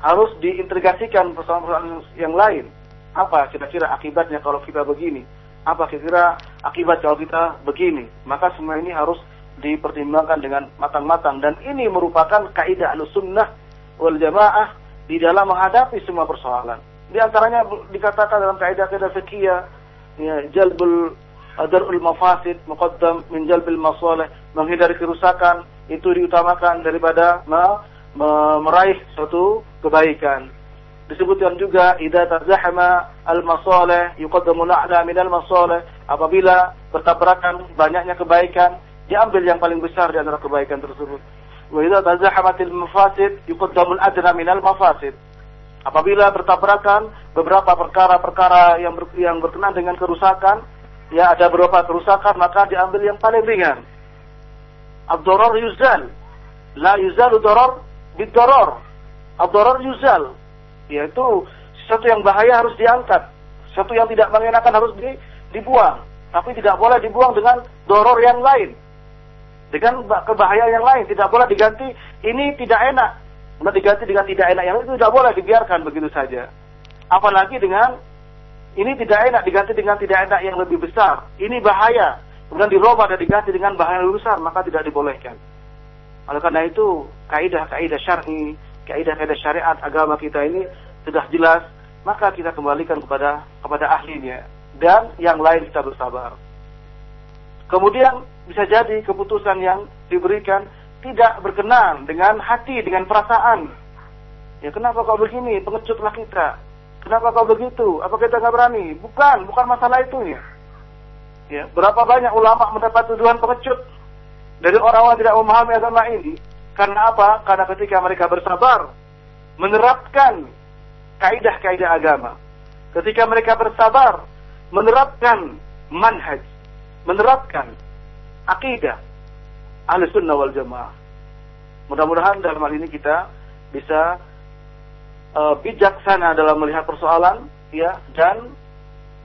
Harus diintegrasikan persoalan-persoalan yang lain. Apa kira-kira akibatnya kalau kita begini? Apa kira-kira akibat kalau kita begini? Maka semua ini harus dipertimbangkan dengan matang-matang. Dan ini merupakan kaidah al-sunnah wal jamaah di dalam menghadapi semua persoalan. Di antaranya dikatakan dalam kaidah-kaidah fikih ya jalbul darul mafasid muqaddam min jalbil menghindari kerusakan itu diutamakan daripada meraih suatu kebaikan. Disebutkan juga idza tazahama al-masalih yuqaddamu al-a'la min al-masalih. Apabila bertabrakan banyaknya kebaikan, diambil yang paling besar di antara kebaikan tersebut. Wa idza tazahamatil mafasid yuqaddamu al-adna min al-mafasid. Apabila bertabrakan beberapa perkara-perkara yang ber, yang berkenaan dengan kerusakan, ya ada beberapa kerusakan maka diambil yang paling ringan Ad-darar yuzal. La yuzalu darar bid-darar. Ad-darar yuzal. Yaitu sesuatu yang bahaya harus diangkat. Sesuatu yang tidak mengenakan harus di, dibuang. Tapi tidak boleh dibuang dengan doror yang lain. dengan kebahayaan yang lain. Tidak boleh diganti ini tidak enak. Kemudian diganti dengan tidak enak yang itu tidak boleh dibiarkan begitu saja. Apalagi dengan ini tidak enak diganti dengan tidak enak yang lebih besar. Ini bahaya. Kemudian dirubah dan diganti dengan bahaya yang lebih besar, maka tidak dibolehkan. Oleh karena itu, kaidah-kaidah syar'i, kaidah-kaidah syariat agama kita ini sudah jelas, maka kita kembalikan kepada kepada ahlinya dan yang lain kita bersabar. Kemudian bisa jadi keputusan yang diberikan tidak berkenan dengan hati, dengan perasaan. Ya kenapa kau begini? Pengecutlah kita. Kenapa kau begitu? Apa kita nggak berani? Bukan, bukan masalah itu ya. Ya, berapa banyak ulama mendapat tuduhan pengecut dari orang-orang tidak memahami agama ini? Karena apa? Karena ketika mereka bersabar menerapkan kaidah-kaidah agama, ketika mereka bersabar menerapkan manhaj, menerapkan akidah ahli sunnah wal jamaah. Mudah-mudahan dalam hal ini kita bisa uh, bijaksana dalam melihat persoalan, ya, dan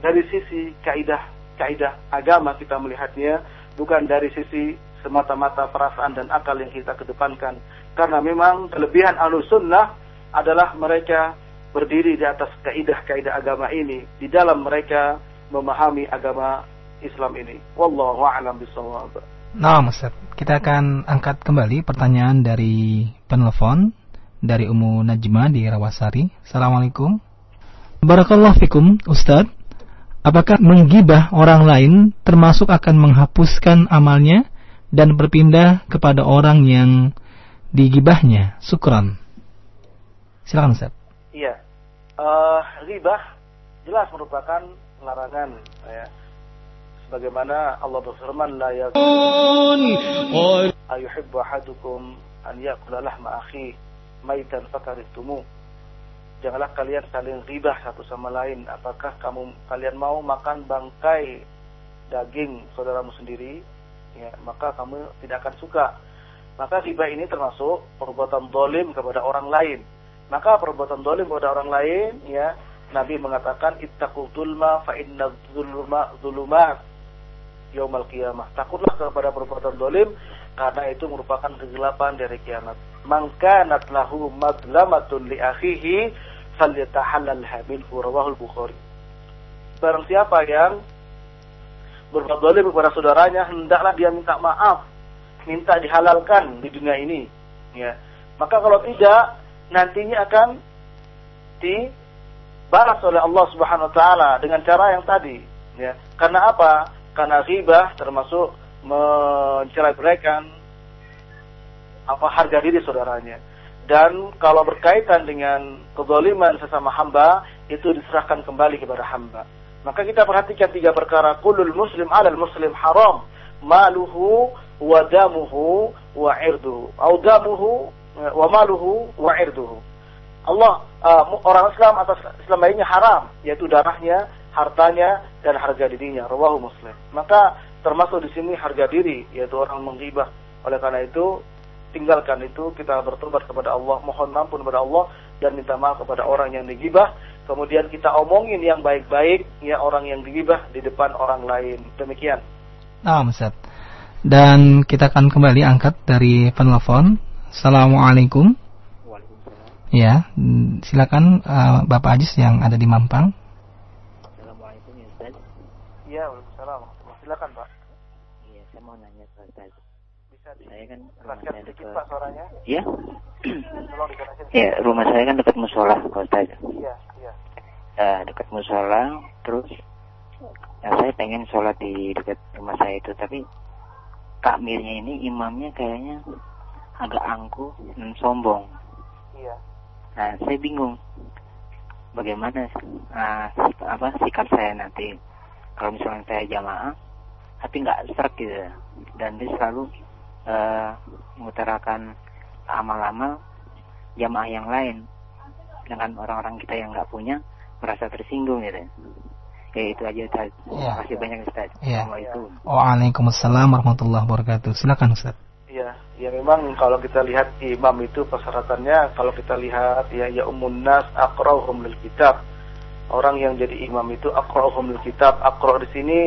dari sisi kaidah kaidah agama kita melihatnya, bukan dari sisi semata-mata perasaan dan akal yang kita kedepankan. Karena memang kelebihan ahlu sunnah adalah mereka berdiri di atas kaidah-kaidah agama ini. Di dalam mereka memahami agama Islam ini. Wallahu a'lam bishawab. Nah, Ustaz, kita akan angkat kembali pertanyaan dari penelpon dari Umu Najma di Rawasari. Assalamualaikum. Barakallah fikum, Ustaz. Apakah menggibah orang lain termasuk akan menghapuskan amalnya dan berpindah kepada orang yang digibahnya? Sukran. Silakan Ustaz. Iya. Uh, ribah jelas merupakan larangan ya. Sebagaimana Allah berfirman la yakun ayuhibbu ahadukum an yakula lahma akhi maitan fakaritumu Janganlah kalian saling ribah satu sama lain. Apakah kamu kalian mau makan bangkai daging saudaramu sendiri? Ya, maka kamu tidak akan suka. Maka riba ini termasuk perbuatan dolim kepada orang lain. Maka perbuatan dolim kepada orang lain, ya Nabi mengatakan ittaqul zulma fa inna zulma zulumat yaumal qiyamah. Takutlah kepada perbuatan dolim karena itu merupakan kegelapan dari kiamat. Mangkanat lahu madlamatun li akhihi falyatahallalha minhu rawahul Bukhari. Barang siapa yang berbuat dolim kepada saudaranya, hendaklah dia minta maaf, minta dihalalkan di dunia ini. Ya. Maka kalau tidak, nantinya akan di balas oleh Allah Subhanahu wa taala dengan cara yang tadi ya karena apa karena ghibah termasuk mencerai-beraikan apa harga diri saudaranya dan kalau berkaitan dengan kezaliman sesama hamba itu diserahkan kembali kepada hamba maka kita perhatikan tiga perkara kulul muslim alal muslim haram maluhu wa damuhu wa irduhu au damuhu wa maluhu wa irduhu Allah uh, orang Islam atas Islam lainnya haram, yaitu darahnya, hartanya, dan harga dirinya. Rawahu Muslim. Maka termasuk di sini harga diri, yaitu orang menggibah. Oleh karena itu, tinggalkan itu, kita bertobat kepada Allah, mohon ampun kepada Allah, dan minta maaf kepada orang yang digibah. Kemudian kita omongin yang baik-baik, ya orang yang digibah di depan orang lain. Demikian. Nah, Ustaz. Dan kita akan kembali angkat dari penelpon. Assalamualaikum. Ya, silakan uh, Bapak Ajis yang ada di Mampang. Assalamualaikum ya Ustaz. Iya, Waalaikumsalam. Silakan Pak. Iya, saya mau nanya Pak Ustaz. Bisa saya kan sedikit Pak suaranya? Iya. Dikasih. Ya, rumah saya kan dekat musola Pak Ustaz. Iya, iya. Uh, dekat musola, terus ya saya pengen sholat di dekat rumah saya itu, tapi takmirnya ini imamnya kayaknya agak angkuh dan sombong. Iya. Nah, saya bingung bagaimana uh, apa sikap saya nanti kalau misalnya saya jamaah tapi nggak serak gitu dan dia selalu uh, mengutarakan amal-amal jamaah yang lain dengan orang-orang kita yang nggak punya merasa tersinggung gitu ya itu aja Ustaz. Ya. Terima kasih banyak Ustaz. Ya. Assalamualaikum. Waalaikumsalam warahmatullahi wabarakatuh. Silakan Ustaz. Iya, ya memang kalau kita lihat imam itu persyaratannya kalau kita lihat ya ya umun nas aqra'uhum lil kitab. Orang yang jadi imam itu aqra'uhum lil kitab. Aqra' di sini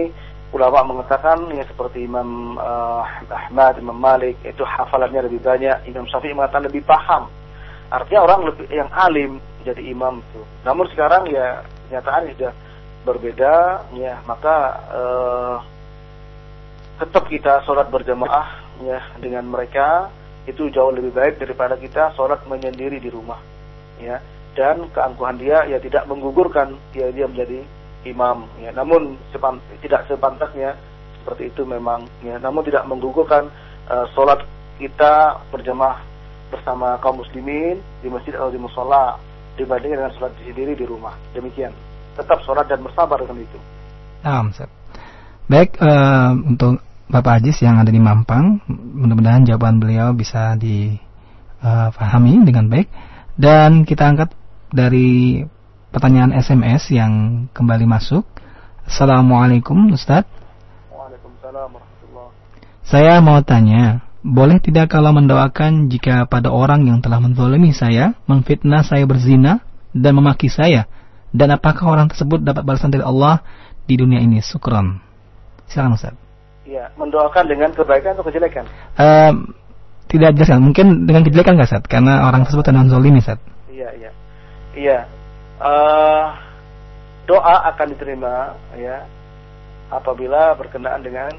ulama mengatakan ya seperti Imam uh, Ahmad, Imam Malik itu hafalannya lebih banyak, Imam Syafi'i mengatakan lebih paham. Artinya orang lebih yang alim jadi imam itu. Namun sekarang ya kenyataan sudah berbeda ya, maka uh, tetap kita sholat berjamaah ya dengan mereka itu jauh lebih baik daripada kita sholat menyendiri di rumah ya dan keangkuhan dia ya tidak menggugurkan dia dia menjadi imam ya. Namun sepant tidak sepantasnya seperti itu memang ya. Namun tidak menggugurkan uh, sholat kita berjamaah bersama kaum muslimin di masjid atau di musola dibandingkan dengan sholat sendiri di rumah. Demikian. Tetap sholat dan bersabar dengan itu. Nah, baik uh, untuk Bapak Ajis yang ada di Mampang, mudah-mudahan jawaban beliau bisa dipahami uh, dengan baik. Dan kita angkat dari pertanyaan SMS yang kembali masuk. Assalamualaikum Ustaz. Waalaikumsalam warahmatullahi Saya mau tanya, boleh tidak kalau mendoakan jika pada orang yang telah menzolimi saya, memfitnah saya berzina, dan memaki saya? Dan apakah orang tersebut dapat balasan dari Allah di dunia ini? Syukran. Silakan Ustaz. Ya, mendoakan dengan kebaikan atau kejelekan? Um, tidak jelas Mungkin dengan kejelekan nggak Ustaz? Karena orang tersebut non zolimi Ustaz. Iya, iya. Iya uh, doa akan diterima ya apabila berkenaan dengan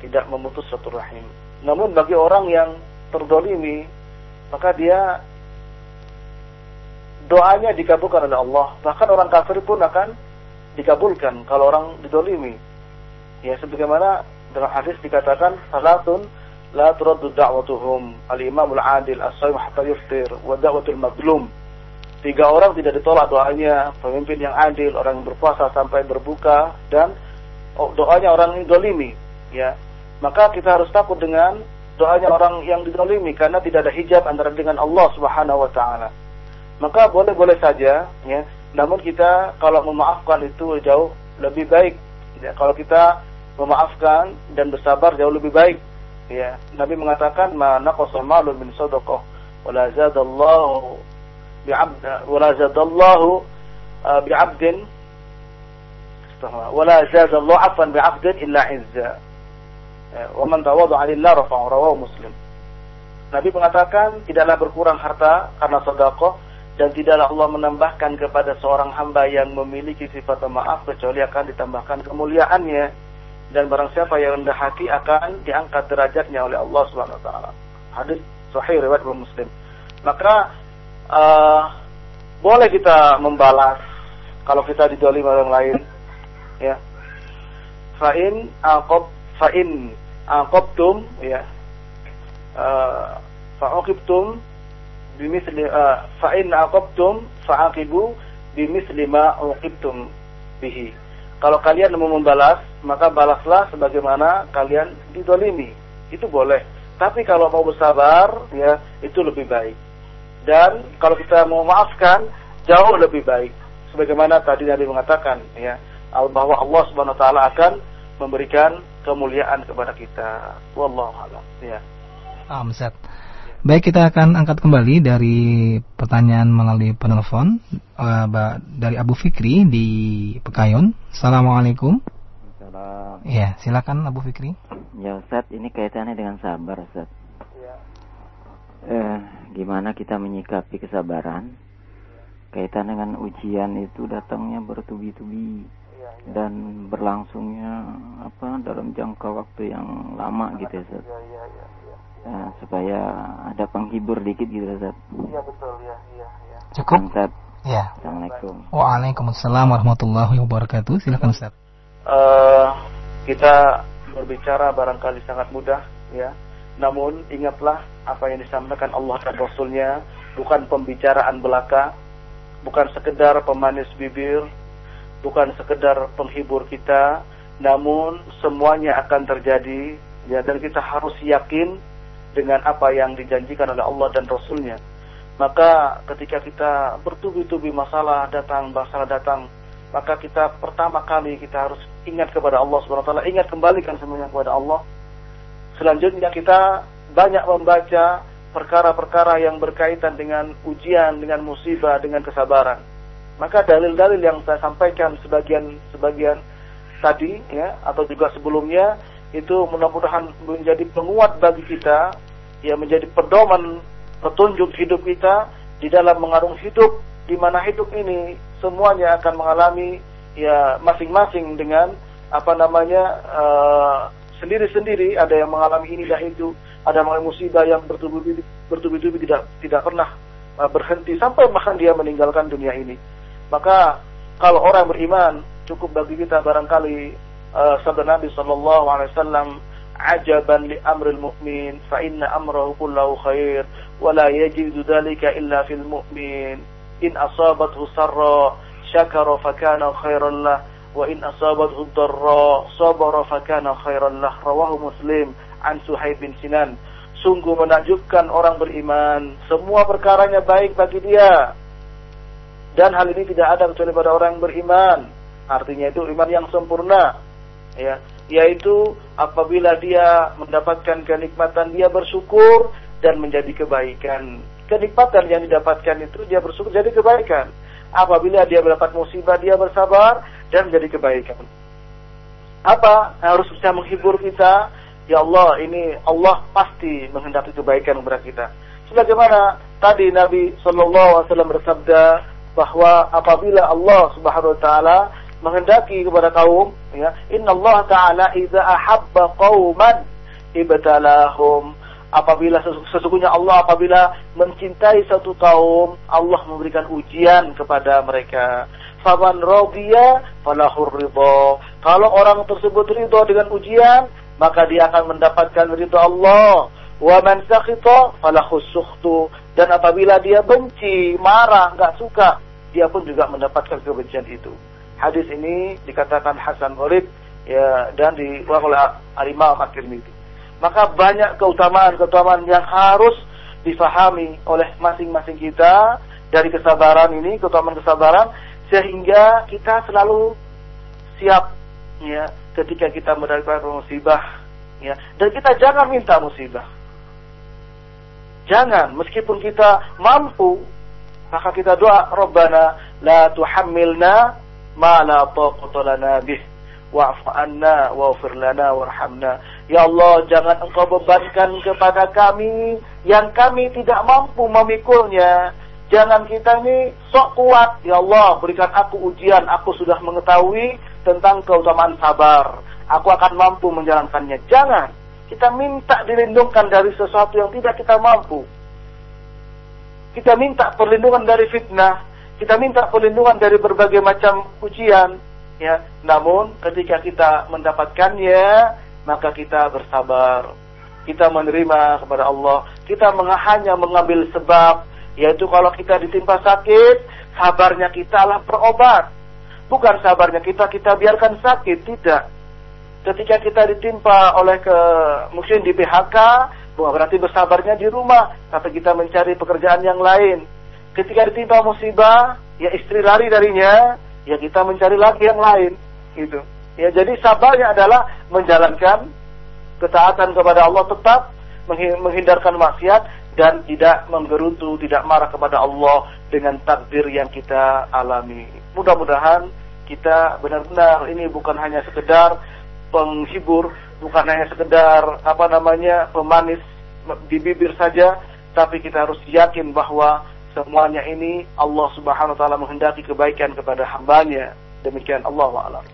tidak memutus satu rahim. Namun bagi orang yang terdolimi maka dia doanya dikabulkan oleh Allah. Bahkan orang kafir pun akan dikabulkan kalau orang didolimi. Ya sebagaimana dalam hadis dikatakan salatun la turaddu da'watuhum al-imam al-adil as-sayyid hatta yuftir wa da'watul mazlum Tiga orang tidak ditolak doanya, pemimpin yang adil, orang yang berpuasa sampai berbuka dan oh, doanya orang yang dolimi. Ya, maka kita harus takut dengan doanya orang yang didolimi karena tidak ada hijab antara dengan Allah Subhanahu Wa Taala. Maka boleh-boleh saja, ya. Namun kita kalau memaafkan itu jauh lebih baik. Ya, kalau kita memaafkan dan bersabar jauh lebih baik. Ya, Nabi mengatakan mana naqasa malun min sadaqah بعبد ولا زاد الله بعبد ولا زاد الله عفوا بعبد إلا عزا ومن تواضع لله رفعه رواه مسlim Nabi mengatakan tidaklah berkurang harta karena sedekah dan tidaklah Allah menambahkan kepada seorang hamba yang memiliki sifat maaf kecuali akan ditambahkan kemuliaannya dan barang siapa yang rendah hati akan diangkat derajatnya oleh Allah Subhanahu wa taala. Hadis sahih riwayat Muslim. Maka uh, boleh kita membalas kalau kita didolim orang lain ya. Fa'in aqab fa'in aqabtum ya. Uh, fa'aqibtum bimisli uh, fa'in aqabtum fa'aqibu bimisli ma uqibtum bihi. Kalau kalian mau membalas maka balaslah sebagaimana kalian didolimi. Itu boleh. Tapi kalau mau bersabar ya itu lebih baik dan kalau kita mau maafkan jauh lebih baik sebagaimana tadi Nabi mengatakan ya bahwa Allah Subhanahu wa taala akan memberikan kemuliaan kepada kita wallahu a'lam ya Ah, Baik, kita akan angkat kembali dari pertanyaan melalui penelpon uh, dari Abu Fikri di Pekayon. Assalamualaikum. Salam. Ya, silakan Abu Fikri. Ya, Ustaz, ini kaitannya dengan sabar, Ustaz. Ya. Eh, gimana kita menyikapi kesabaran kaitan dengan ujian itu datangnya bertubi-tubi iya, iya. dan berlangsungnya apa dalam jangka waktu yang lama gitu ya Zat. Ya, ya, ya, ya, supaya ada penghibur dikit gitu Zat. Iya betul ya, ya, ya. Cukup. Zat. Ya. Assalamualaikum. Waalaikumsalam warahmatullahi wabarakatuh. Silakan Ustaz. Uh, kita berbicara barangkali sangat mudah ya namun ingatlah apa yang disampaikan Allah dan Rasulnya. Bukan pembicaraan belaka, bukan sekedar pemanis bibir, bukan sekedar penghibur kita, namun semuanya akan terjadi. Ya dan kita harus yakin dengan apa yang dijanjikan oleh Allah dan Rasulnya. Maka ketika kita bertubi-tubi masalah datang, masalah datang, maka kita pertama kali kita harus ingat kepada Allah Subhanahu wa taala, ingat kembalikan semuanya kepada Allah Selanjutnya kita banyak membaca perkara-perkara yang berkaitan dengan ujian, dengan musibah, dengan kesabaran. Maka dalil-dalil yang saya sampaikan sebagian sebagian tadi ya atau juga sebelumnya itu mudah-mudahan menjadi penguat bagi kita ya menjadi pedoman petunjuk hidup kita di dalam mengarung hidup di mana hidup ini semuanya akan mengalami ya masing-masing dengan apa namanya uh, sendiri-sendiri ada yang mengalami ini dan itu ada mengalami musibah yang bertubi-tubi bertubi-tubi tidak tidak pernah uh, berhenti sampai bahkan dia meninggalkan dunia ini. Maka kalau orang beriman cukup bagi kita barangkali uh, sabda Nabi sallallahu alaihi wasallam ajaban li amril mu'min fa inna amrahu kullahu khair wa la yajidu dhalika illa fil mu'min. In asabathu sarra syakara fakana khairan lah wa in asabathu dharra sabara fakana khairan lah. Rawahu muslim an Suhaib bin Sinan. Sungguh menakjubkan orang beriman. Semua perkaranya baik bagi dia. Dan hal ini tidak ada kecuali pada orang yang beriman. Artinya itu iman yang sempurna. Ya yaitu apabila dia mendapatkan kenikmatan dia bersyukur dan menjadi kebaikan. Kenikmatan yang didapatkan itu dia bersyukur jadi kebaikan. Apabila dia mendapat musibah dia bersabar dan menjadi kebaikan. Apa harus bisa menghibur kita? Ya Allah, ini Allah pasti menghendaki kebaikan kepada kita. Sebagaimana tadi Nabi Shallallahu Alaihi Wasallam bersabda bahwa apabila Allah Subhanahu Wa Taala menghendaki kepada kaum ya inna Allah taala idza ahabba qauman ibtalahum apabila sesungguhnya Allah apabila mencintai satu kaum Allah memberikan ujian kepada mereka. Faman radiya falahur ridha. Kalau orang tersebut ridha dengan ujian maka dia akan mendapatkan ridha Allah. Wa man sakhita falahu sukhtu. Dan apabila dia benci marah enggak suka dia pun juga mendapatkan kebencian itu. Hadis ini dikatakan Hasan Gharib ya dan diwakil oleh At-Tirmidzi. Maka banyak keutamaan-keutamaan yang harus difahami oleh masing-masing kita dari kesabaran ini, keutamaan kesabaran sehingga kita selalu siap ya ketika kita mendapatkan musibah ya dan kita jangan minta musibah. Jangan meskipun kita mampu maka kita doa Rabbana la tuhammilna ma la taqata bih wa'fu anna waghfir lana warhamna. Ya Allah jangan engkau bebankan kepada kami yang kami tidak mampu memikulnya. Jangan kita ini sok kuat. Ya Allah berikan aku ujian. Aku sudah mengetahui tentang keutamaan sabar. Aku akan mampu menjalankannya. Jangan. Kita minta dilindungkan dari sesuatu yang tidak kita mampu. Kita minta perlindungan dari fitnah. Kita minta perlindungan dari berbagai macam ujian, ya. Namun ketika kita mendapatkannya, maka kita bersabar. Kita menerima kepada Allah. Kita hanya mengambil sebab, yaitu kalau kita ditimpa sakit, sabarnya kita lah perobat. Bukan sabarnya kita kita biarkan sakit, tidak. Ketika kita ditimpa oleh ke mungkin di PHK, bukan berarti bersabarnya di rumah, tapi kita mencari pekerjaan yang lain ketika ditimpa musibah, ya istri lari darinya, ya kita mencari lagi yang lain, gitu. Ya jadi sabarnya adalah menjalankan ketaatan kepada Allah tetap menghindarkan maksiat dan tidak menggerutu, tidak marah kepada Allah dengan takdir yang kita alami. Mudah-mudahan kita benar-benar ini bukan hanya sekedar penghibur, bukan hanya sekedar apa namanya pemanis di bibir saja, tapi kita harus yakin bahwa semuanya ini Allah Subhanahu wa taala menghendaki kebaikan kepada hambanya. Demikian Allah a'lam.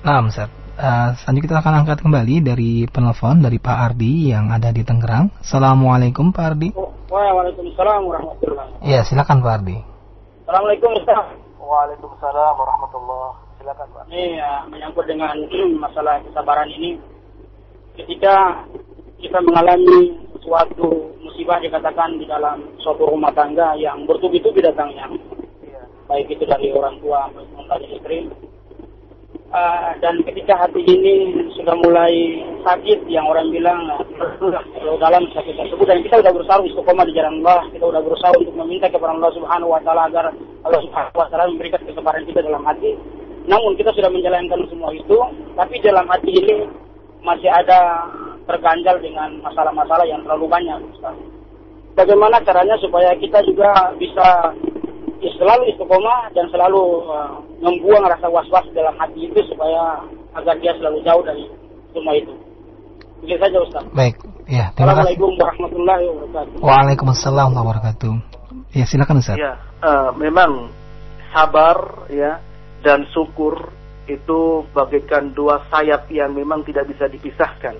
Nah, Ustaz. Uh, selanjutnya kita akan angkat kembali dari penelpon dari Pak Ardi yang ada di Tangerang. Assalamualaikum Pak Ardi. Waalaikumsalam warahmatullahi Iya, silakan Pak Ardi. Assalamualaikum Ustaz. Waalaikumsalam warahmatullahi Silakan Pak. Ini ya, menyangkut dengan masalah kesabaran ini. Ketika kita mengalami suatu musibah dikatakan di dalam suatu rumah tangga yang bertubi-tubi datangnya, ya. baik itu dari orang tua maupun dari istri. Uh, dan ketika hati ini sudah mulai sakit, yang orang bilang uh, dalam sakit tersebut, dan kita sudah berusaha istiqomah di jalan Allah, kita sudah berusaha untuk meminta kepada Allah Subhanahu Wa Taala agar Allah Subhanahu Wa Taala memberikan kesabaran kita dalam hati. Namun kita sudah menjalankan semua itu, tapi dalam hati ini masih ada terganjal dengan masalah-masalah yang terlalu banyak. Ustaz. Bagaimana caranya supaya kita juga bisa selalu istiqomah dan selalu uh, membuang rasa was-was dalam hati itu supaya agar dia selalu jauh dari semua itu. Begitu saja Ustaz. Baik, ya. Assalamualaikum warahmatullahi wabarakatuh. Waalaikumsalam warahmatullahi wabarakatuh. Ya, silakan Ustaz. Ya, uh, memang sabar ya dan syukur itu bagaikan dua sayap yang memang tidak bisa dipisahkan.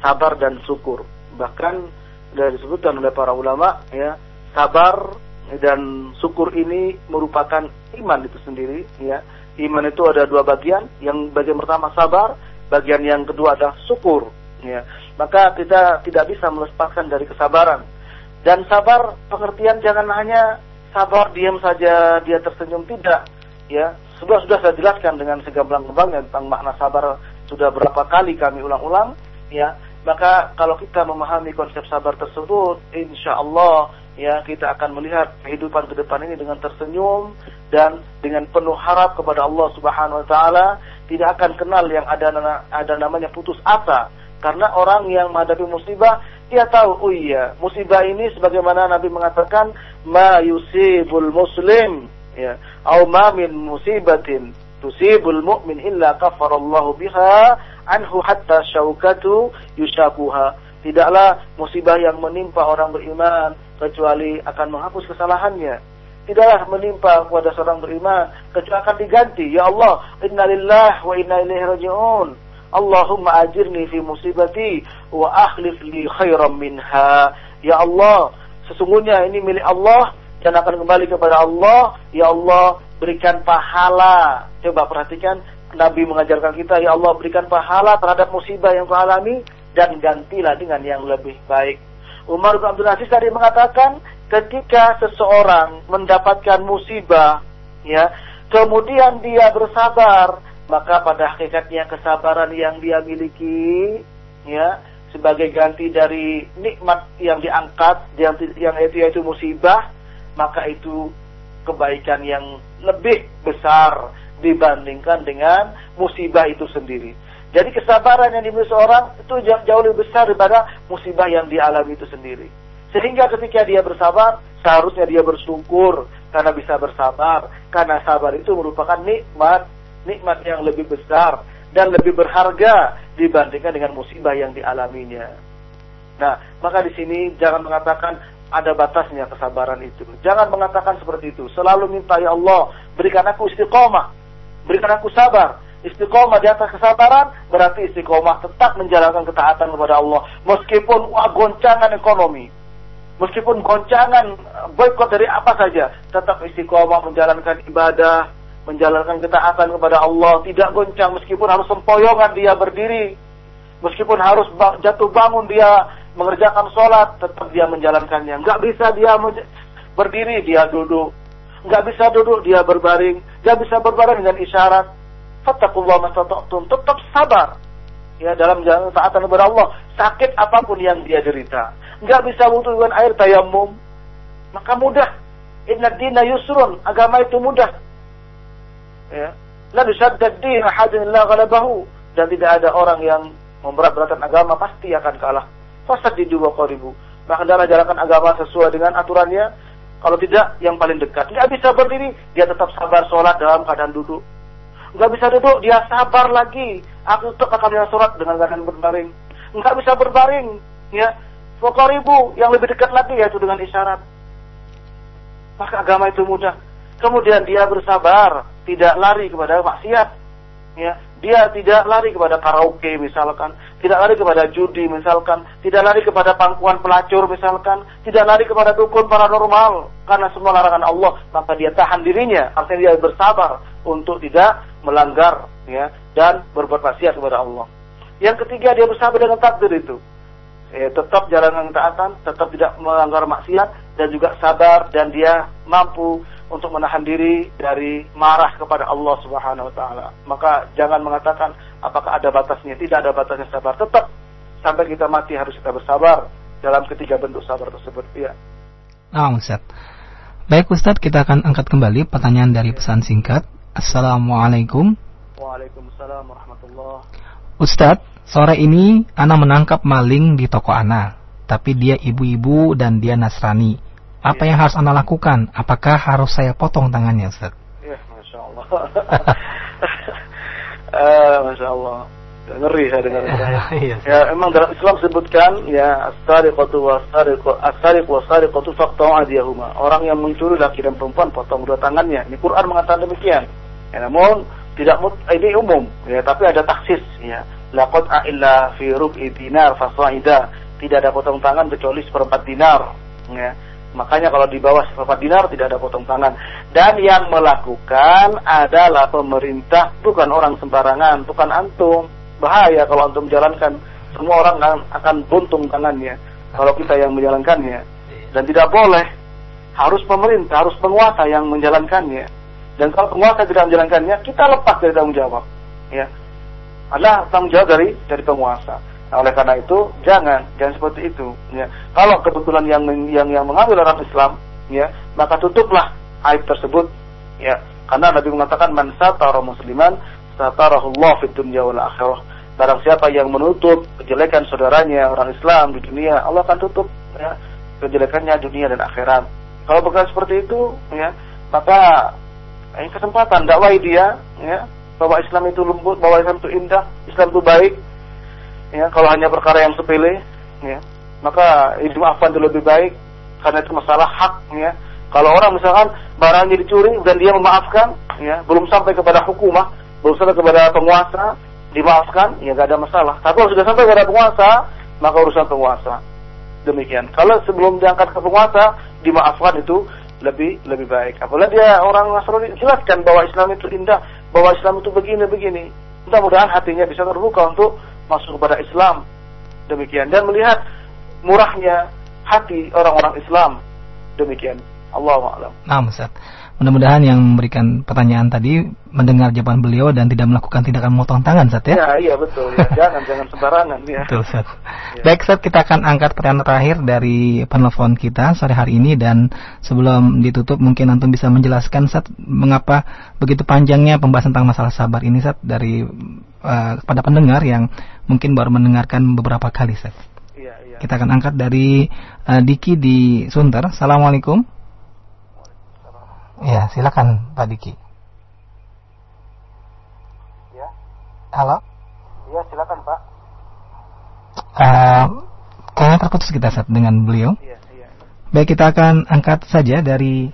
Sabar dan syukur. Bahkan sudah disebutkan oleh para ulama ya, sabar dan syukur ini merupakan iman itu sendiri ya. Iman itu ada dua bagian, yang bagian pertama sabar, bagian yang kedua adalah syukur ya. Maka kita tidak bisa melepaskan dari kesabaran. Dan sabar pengertian jangan hanya sabar diam saja dia tersenyum tidak ya sudah sudah saya jelaskan dengan segamblang-gamblangnya tentang makna sabar sudah berapa kali kami ulang-ulang ya. Maka kalau kita memahami konsep sabar tersebut insya Allah ya kita akan melihat kehidupan ke depan ini dengan tersenyum dan dengan penuh harap kepada Allah Subhanahu wa taala. Tidak akan kenal yang ada ada namanya putus asa. Karena orang yang menghadapi musibah dia tahu oh iya musibah ini sebagaimana Nabi mengatakan ma yusibul muslim ya. Au ma min musibatin tusibul mu'min illa kafarallahu biha anhu hatta syaukatu yushakuha. Tidaklah musibah yang menimpa orang beriman kecuali akan menghapus kesalahannya. Tidaklah menimpa kepada seorang beriman kecuali akan diganti. Ya Allah innalillah wa inna ilaihi raji'un. Allahumma ajirni fi musibati wa akhlif li khairan minha. Ya Allah sesungguhnya ini milik Allah dan akan kembali kepada Allah. Ya Allah, berikan pahala. Coba perhatikan, Nabi mengajarkan kita, Ya Allah, berikan pahala terhadap musibah yang kau alami dan gantilah dengan yang lebih baik. Umar bin Abdul Aziz tadi mengatakan, ketika seseorang mendapatkan musibah, ya, kemudian dia bersabar, maka pada hakikatnya kesabaran yang dia miliki, ya, sebagai ganti dari nikmat yang diangkat, yang, yang itu yaitu musibah, maka itu kebaikan yang lebih besar dibandingkan dengan musibah itu sendiri. Jadi kesabaran yang dimiliki seorang itu jauh lebih besar daripada musibah yang dialami itu sendiri. Sehingga ketika dia bersabar, seharusnya dia bersyukur karena bisa bersabar. Karena sabar itu merupakan nikmat, nikmat yang lebih besar dan lebih berharga dibandingkan dengan musibah yang dialaminya. Nah, maka di sini jangan mengatakan ada batasnya kesabaran itu. Jangan mengatakan seperti itu. Selalu minta ya Allah, berikan aku istiqomah, berikan aku sabar. Istiqomah di atas kesabaran berarti istiqomah tetap menjalankan ketaatan kepada Allah meskipun wah goncangan ekonomi. Meskipun goncangan boykot dari apa saja, tetap istiqomah menjalankan ibadah, menjalankan ketaatan kepada Allah, tidak goncang meskipun harus sempoyongan dia berdiri, meskipun harus jatuh bangun dia mengerjakan sholat, tetap dia menjalankannya. Nggak bisa dia berdiri, dia duduk. Nggak bisa duduk, dia berbaring. Nggak bisa berbaring dengan isyarat. Fattakullah mastata'tum. Tetap sabar. Ya, dalam jalan taatan kepada Allah. Sakit apa pun yang dia derita. Nggak bisa butuh dengan air tayamum. Maka mudah. Inna dina yusrun. Agama itu mudah. Ya. La yusaddad din ahadin la ghalabahu. Dan tidak ada orang yang memberat-beratkan agama pasti akan kalah fasad di dua ribu. Maka adalah jalankan agama sesuai dengan aturannya. Kalau tidak, yang paling dekat. Nggak bisa berdiri, dia tetap sabar sholat dalam keadaan duduk. Nggak bisa duduk, dia sabar lagi. Aku tetap akan sholat dengan keadaan berbaring. Nggak bisa berbaring, ya. ribu yang lebih dekat lagi yaitu dengan isyarat. Maka agama itu mudah. Kemudian dia bersabar, tidak lari kepada maksiat. Ya, dia tidak lari kepada karaoke misalkan, tidak lari kepada judi misalkan, tidak lari kepada pangkuan pelacur misalkan, tidak lari kepada dukun paranormal. Karena semua larangan Allah, maka dia tahan dirinya, artinya dia bersabar untuk tidak melanggar ya dan berbuat maksiat kepada Allah. Yang ketiga dia bersabar dengan takdir itu. Ya, tetap jalan taatan, tetap tidak melanggar maksiat dan juga sabar dan dia mampu untuk menahan diri dari marah kepada Allah Subhanahu wa taala. Maka jangan mengatakan apakah ada batasnya? Tidak ada batasnya sabar. Tetap sampai kita mati harus kita bersabar dalam ketiga bentuk sabar tersebut. Ya. Nah, Ustaz. Baik Ustaz, kita akan angkat kembali pertanyaan dari pesan singkat. Assalamualaikum. Waalaikumsalam warahmatullah. Ustaz, sore ini Ana menangkap maling di toko Ana, tapi dia ibu-ibu dan dia Nasrani apa yang harus Anda lakukan? Apakah harus saya potong tangannya, Ustaz? Ya, Masya Allah. Uh, Masya Allah. Ngeri saya dengar. ya, ya, emang dalam Islam sebutkan ya as-sariqatu was-sariqu as-sariqu was-sariqatu faqta'u adiyahuma. Orang yang mencuri laki dan perempuan potong dua tangannya. Ini Quran mengatakan demikian. Ya, namun tidak ini umum ya, tapi ada taksis ya. Laqad illa fi rub'i dinar fasaida. Tidak ada potong tangan kecuali seperempat dinar. Ya Makanya kalau di bawah seperempat dinar tidak ada potong tangan. Dan yang melakukan adalah pemerintah, bukan orang sembarangan, bukan antum. Bahaya kalau antum jalankan, semua orang akan, buntung tangannya. Kalau kita yang menjalankannya. Dan tidak boleh. Harus pemerintah, harus penguasa yang menjalankannya. Dan kalau penguasa tidak menjalankannya, kita lepas dari tanggung jawab. Ya. Adalah tanggung jawab dari dari penguasa. Nah, oleh karena itu jangan jangan seperti itu. Ya. Kalau kebetulan yang yang yang mengambil orang Islam, ya maka tutuplah aib tersebut. Ya, karena Nabi mengatakan man satara musliman satarahullah fid dunya wal akhirah. Barang siapa yang menutup kejelekan saudaranya orang Islam di dunia, Allah akan tutup ya, kejelekannya dunia dan akhirat. Kalau bukan seperti itu, ya, maka ini kesempatan dakwah dia, ya, bahwa Islam itu lembut, bahwa Islam itu indah, Islam itu baik, ya kalau hanya perkara yang sepele ya maka dimaafkan itu lebih baik karena itu masalah hak ya. Kalau orang misalkan barangnya dicuri dan dia memaafkan ya belum sampai kepada hukumah belum sampai kepada penguasa dimaafkan ya gak ada masalah. Tapi kalau sudah sampai kepada penguasa maka urusan penguasa. Demikian. Kalau sebelum diangkat ke penguasa dimaafkan itu lebih lebih baik. Apalagi dia orang Nasrani jelaskan bahwa Islam itu indah bahwa Islam itu begini begini mudah-mudahan hatinya bisa terbuka untuk masuk kepada Islam. Demikian. Dan melihat murahnya hati orang-orang Islam. Demikian Allah a'lam. Nah, Ustaz. Mudah-mudahan yang memberikan pertanyaan tadi mendengar jawaban beliau dan tidak melakukan tindakan motong tangan, Ustaz ya. Ya, iya betul. Ya. Jangan jangan sembarangan ya. Betul, Ustaz. Ya. Baik, Ustaz, kita akan angkat pertanyaan terakhir dari penelpon kita sore hari ini dan sebelum ditutup mungkin antum bisa menjelaskan Ustaz mengapa begitu panjangnya pembahasan tentang masalah sabar ini Ustaz dari uh, kepada pendengar yang mungkin baru mendengarkan beberapa kali, Ustaz. Iya, iya. Kita akan angkat dari uh, Diki di Sunter. Assalamualaikum. Ya, silakan Pak Diki. Ya. Halo? Ya, silakan Pak. Uh, kayaknya terputus kita saat dengan beliau. Iya, iya. Baik, kita akan angkat saja dari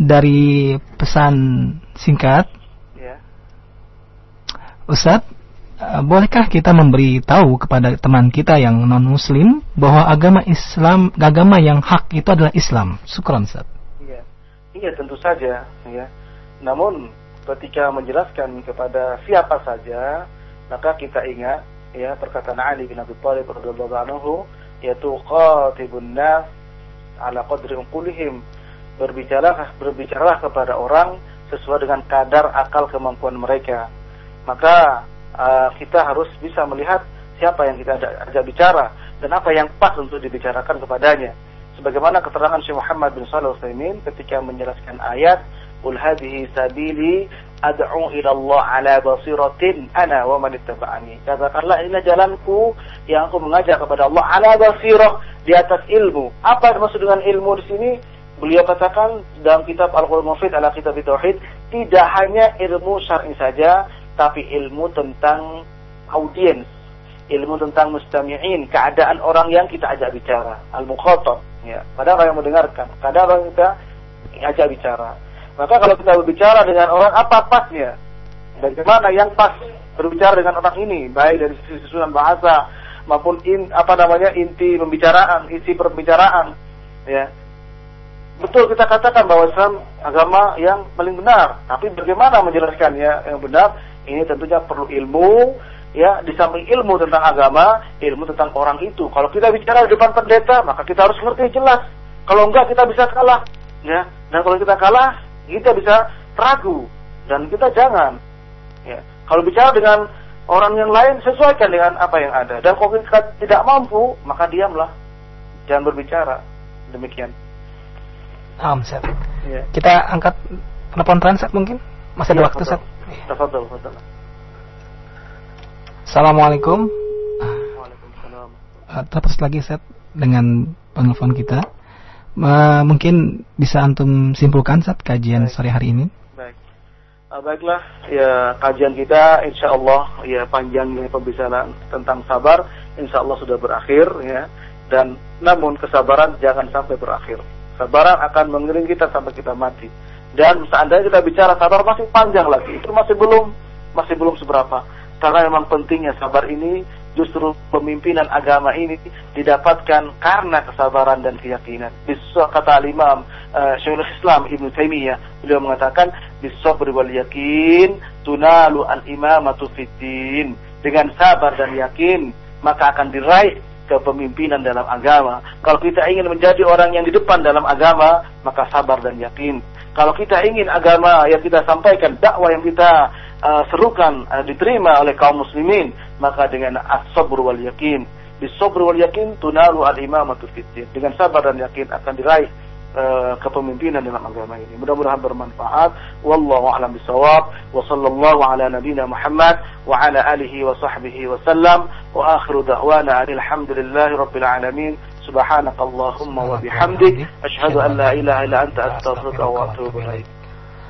dari pesan singkat. Ya. Ustadz, bolehkah kita memberi tahu kepada teman kita yang non muslim bahwa agama Islam agama yang hak itu adalah Islam? Ustaz. Iya. Iya tentu saja ya. Namun ketika menjelaskan kepada siapa saja maka kita ingat ya perkataan Ali bin Abi Thalib radhiyallahu anhu yaitu qatibun nas ala qadri uqulihim berbicaralah berbicaralah kepada orang sesuai dengan kadar akal kemampuan mereka. Maka uh, kita harus bisa melihat siapa yang kita ajak bicara dan apa yang pas untuk dibicarakan kepadanya. Sebagaimana keterangan Syekh Muhammad bin Shalih Utsaimin ketika menjelaskan ayat Qul hadhihi sabili ad'u ila Allah ala basiratin ana wa man ittaba'ani. Katakanlah inilah jalanku yang aku mengajak kepada Allah ala basirah di atas ilmu. Apa maksud dengan ilmu di sini? Beliau katakan dalam kitab Al-Qur'an Mufid ala kitab Tauhid tidak hanya ilmu syar'i saja tapi ilmu tentang audiens, ilmu tentang mustami'in, keadaan orang yang kita ajak bicara, al-mukhatab, ya. Pada orang yang mendengarkan, keadaan orang kita ajak bicara. Maka kalau kita berbicara dengan orang apa pasnya? Bagaimana yang pas berbicara dengan orang ini, baik dari sisi susunan bahasa maupun in, apa namanya inti pembicaraan, isi perbicaraan, ya. Betul kita katakan bahwa Islam agama yang paling benar, tapi bagaimana menjelaskannya yang benar? Ini tentunya perlu ilmu, ya di samping ilmu tentang agama, ilmu tentang orang itu. Kalau kita bicara di depan pendeta, maka kita harus ngerti jelas. Kalau enggak kita bisa kalah, ya. Dan kalau kita kalah, kita bisa ragu dan kita jangan. Ya. Kalau bicara dengan orang yang lain, sesuaikan dengan apa yang ada. Dan kalau kita tidak mampu, maka diamlah. Jangan berbicara. Demikian. Um, ya. Kita angkat telepon transak mungkin? Masih ada ya, waktu, Seth? Tafadhal, tafadhal. Assalamualaikum. Waalaikumsalam. Uh, terus lagi set dengan penelpon kita. Uh, mungkin bisa antum simpulkan saat kajian Baik. sore hari ini. Baik. Uh, baiklah, ya kajian kita insya Allah ya panjangnya pembicaraan tentang sabar insya Allah sudah berakhir ya dan namun kesabaran jangan sampai berakhir. Sabaran akan mengiring kita sampai kita mati. Dan seandainya kita bicara sabar masih panjang lagi, itu masih belum masih belum seberapa. Karena memang pentingnya sabar ini justru pemimpinan agama ini didapatkan karena kesabaran dan keyakinan. Bisa kata Imam uh, Syekhul Islam Ibn Taimiyah, beliau mengatakan bisabri wal yakin tunalu al imamatu fiddin. Dengan sabar dan yakin maka akan diraih kepemimpinan dalam agama. Kalau kita ingin menjadi orang yang di depan dalam agama, maka sabar dan yakin. Kalau kita ingin agama yang kita sampaikan, dakwah yang kita uh, serukan uh, diterima oleh kaum muslimin, maka dengan as-sabr wal yakin. Bis-sabr wal yakin tunalu al-imamatu fiddin. Dengan sabar dan yakin akan diraih kepemimpinan dalam agama ini. Mudah-mudahan bermanfaat. Wallahu a'lam bisawab. Wa sallallahu ala nabiyyina Muhammad wa ala alihi wa sahbihi wa sallam. Wa akhiru da'wana alhamdulillahi rabbil alamin. سبحانك اللهم وبحمدك أشهد أن لا إله إلا أنت أستغفرك وأتوب إليك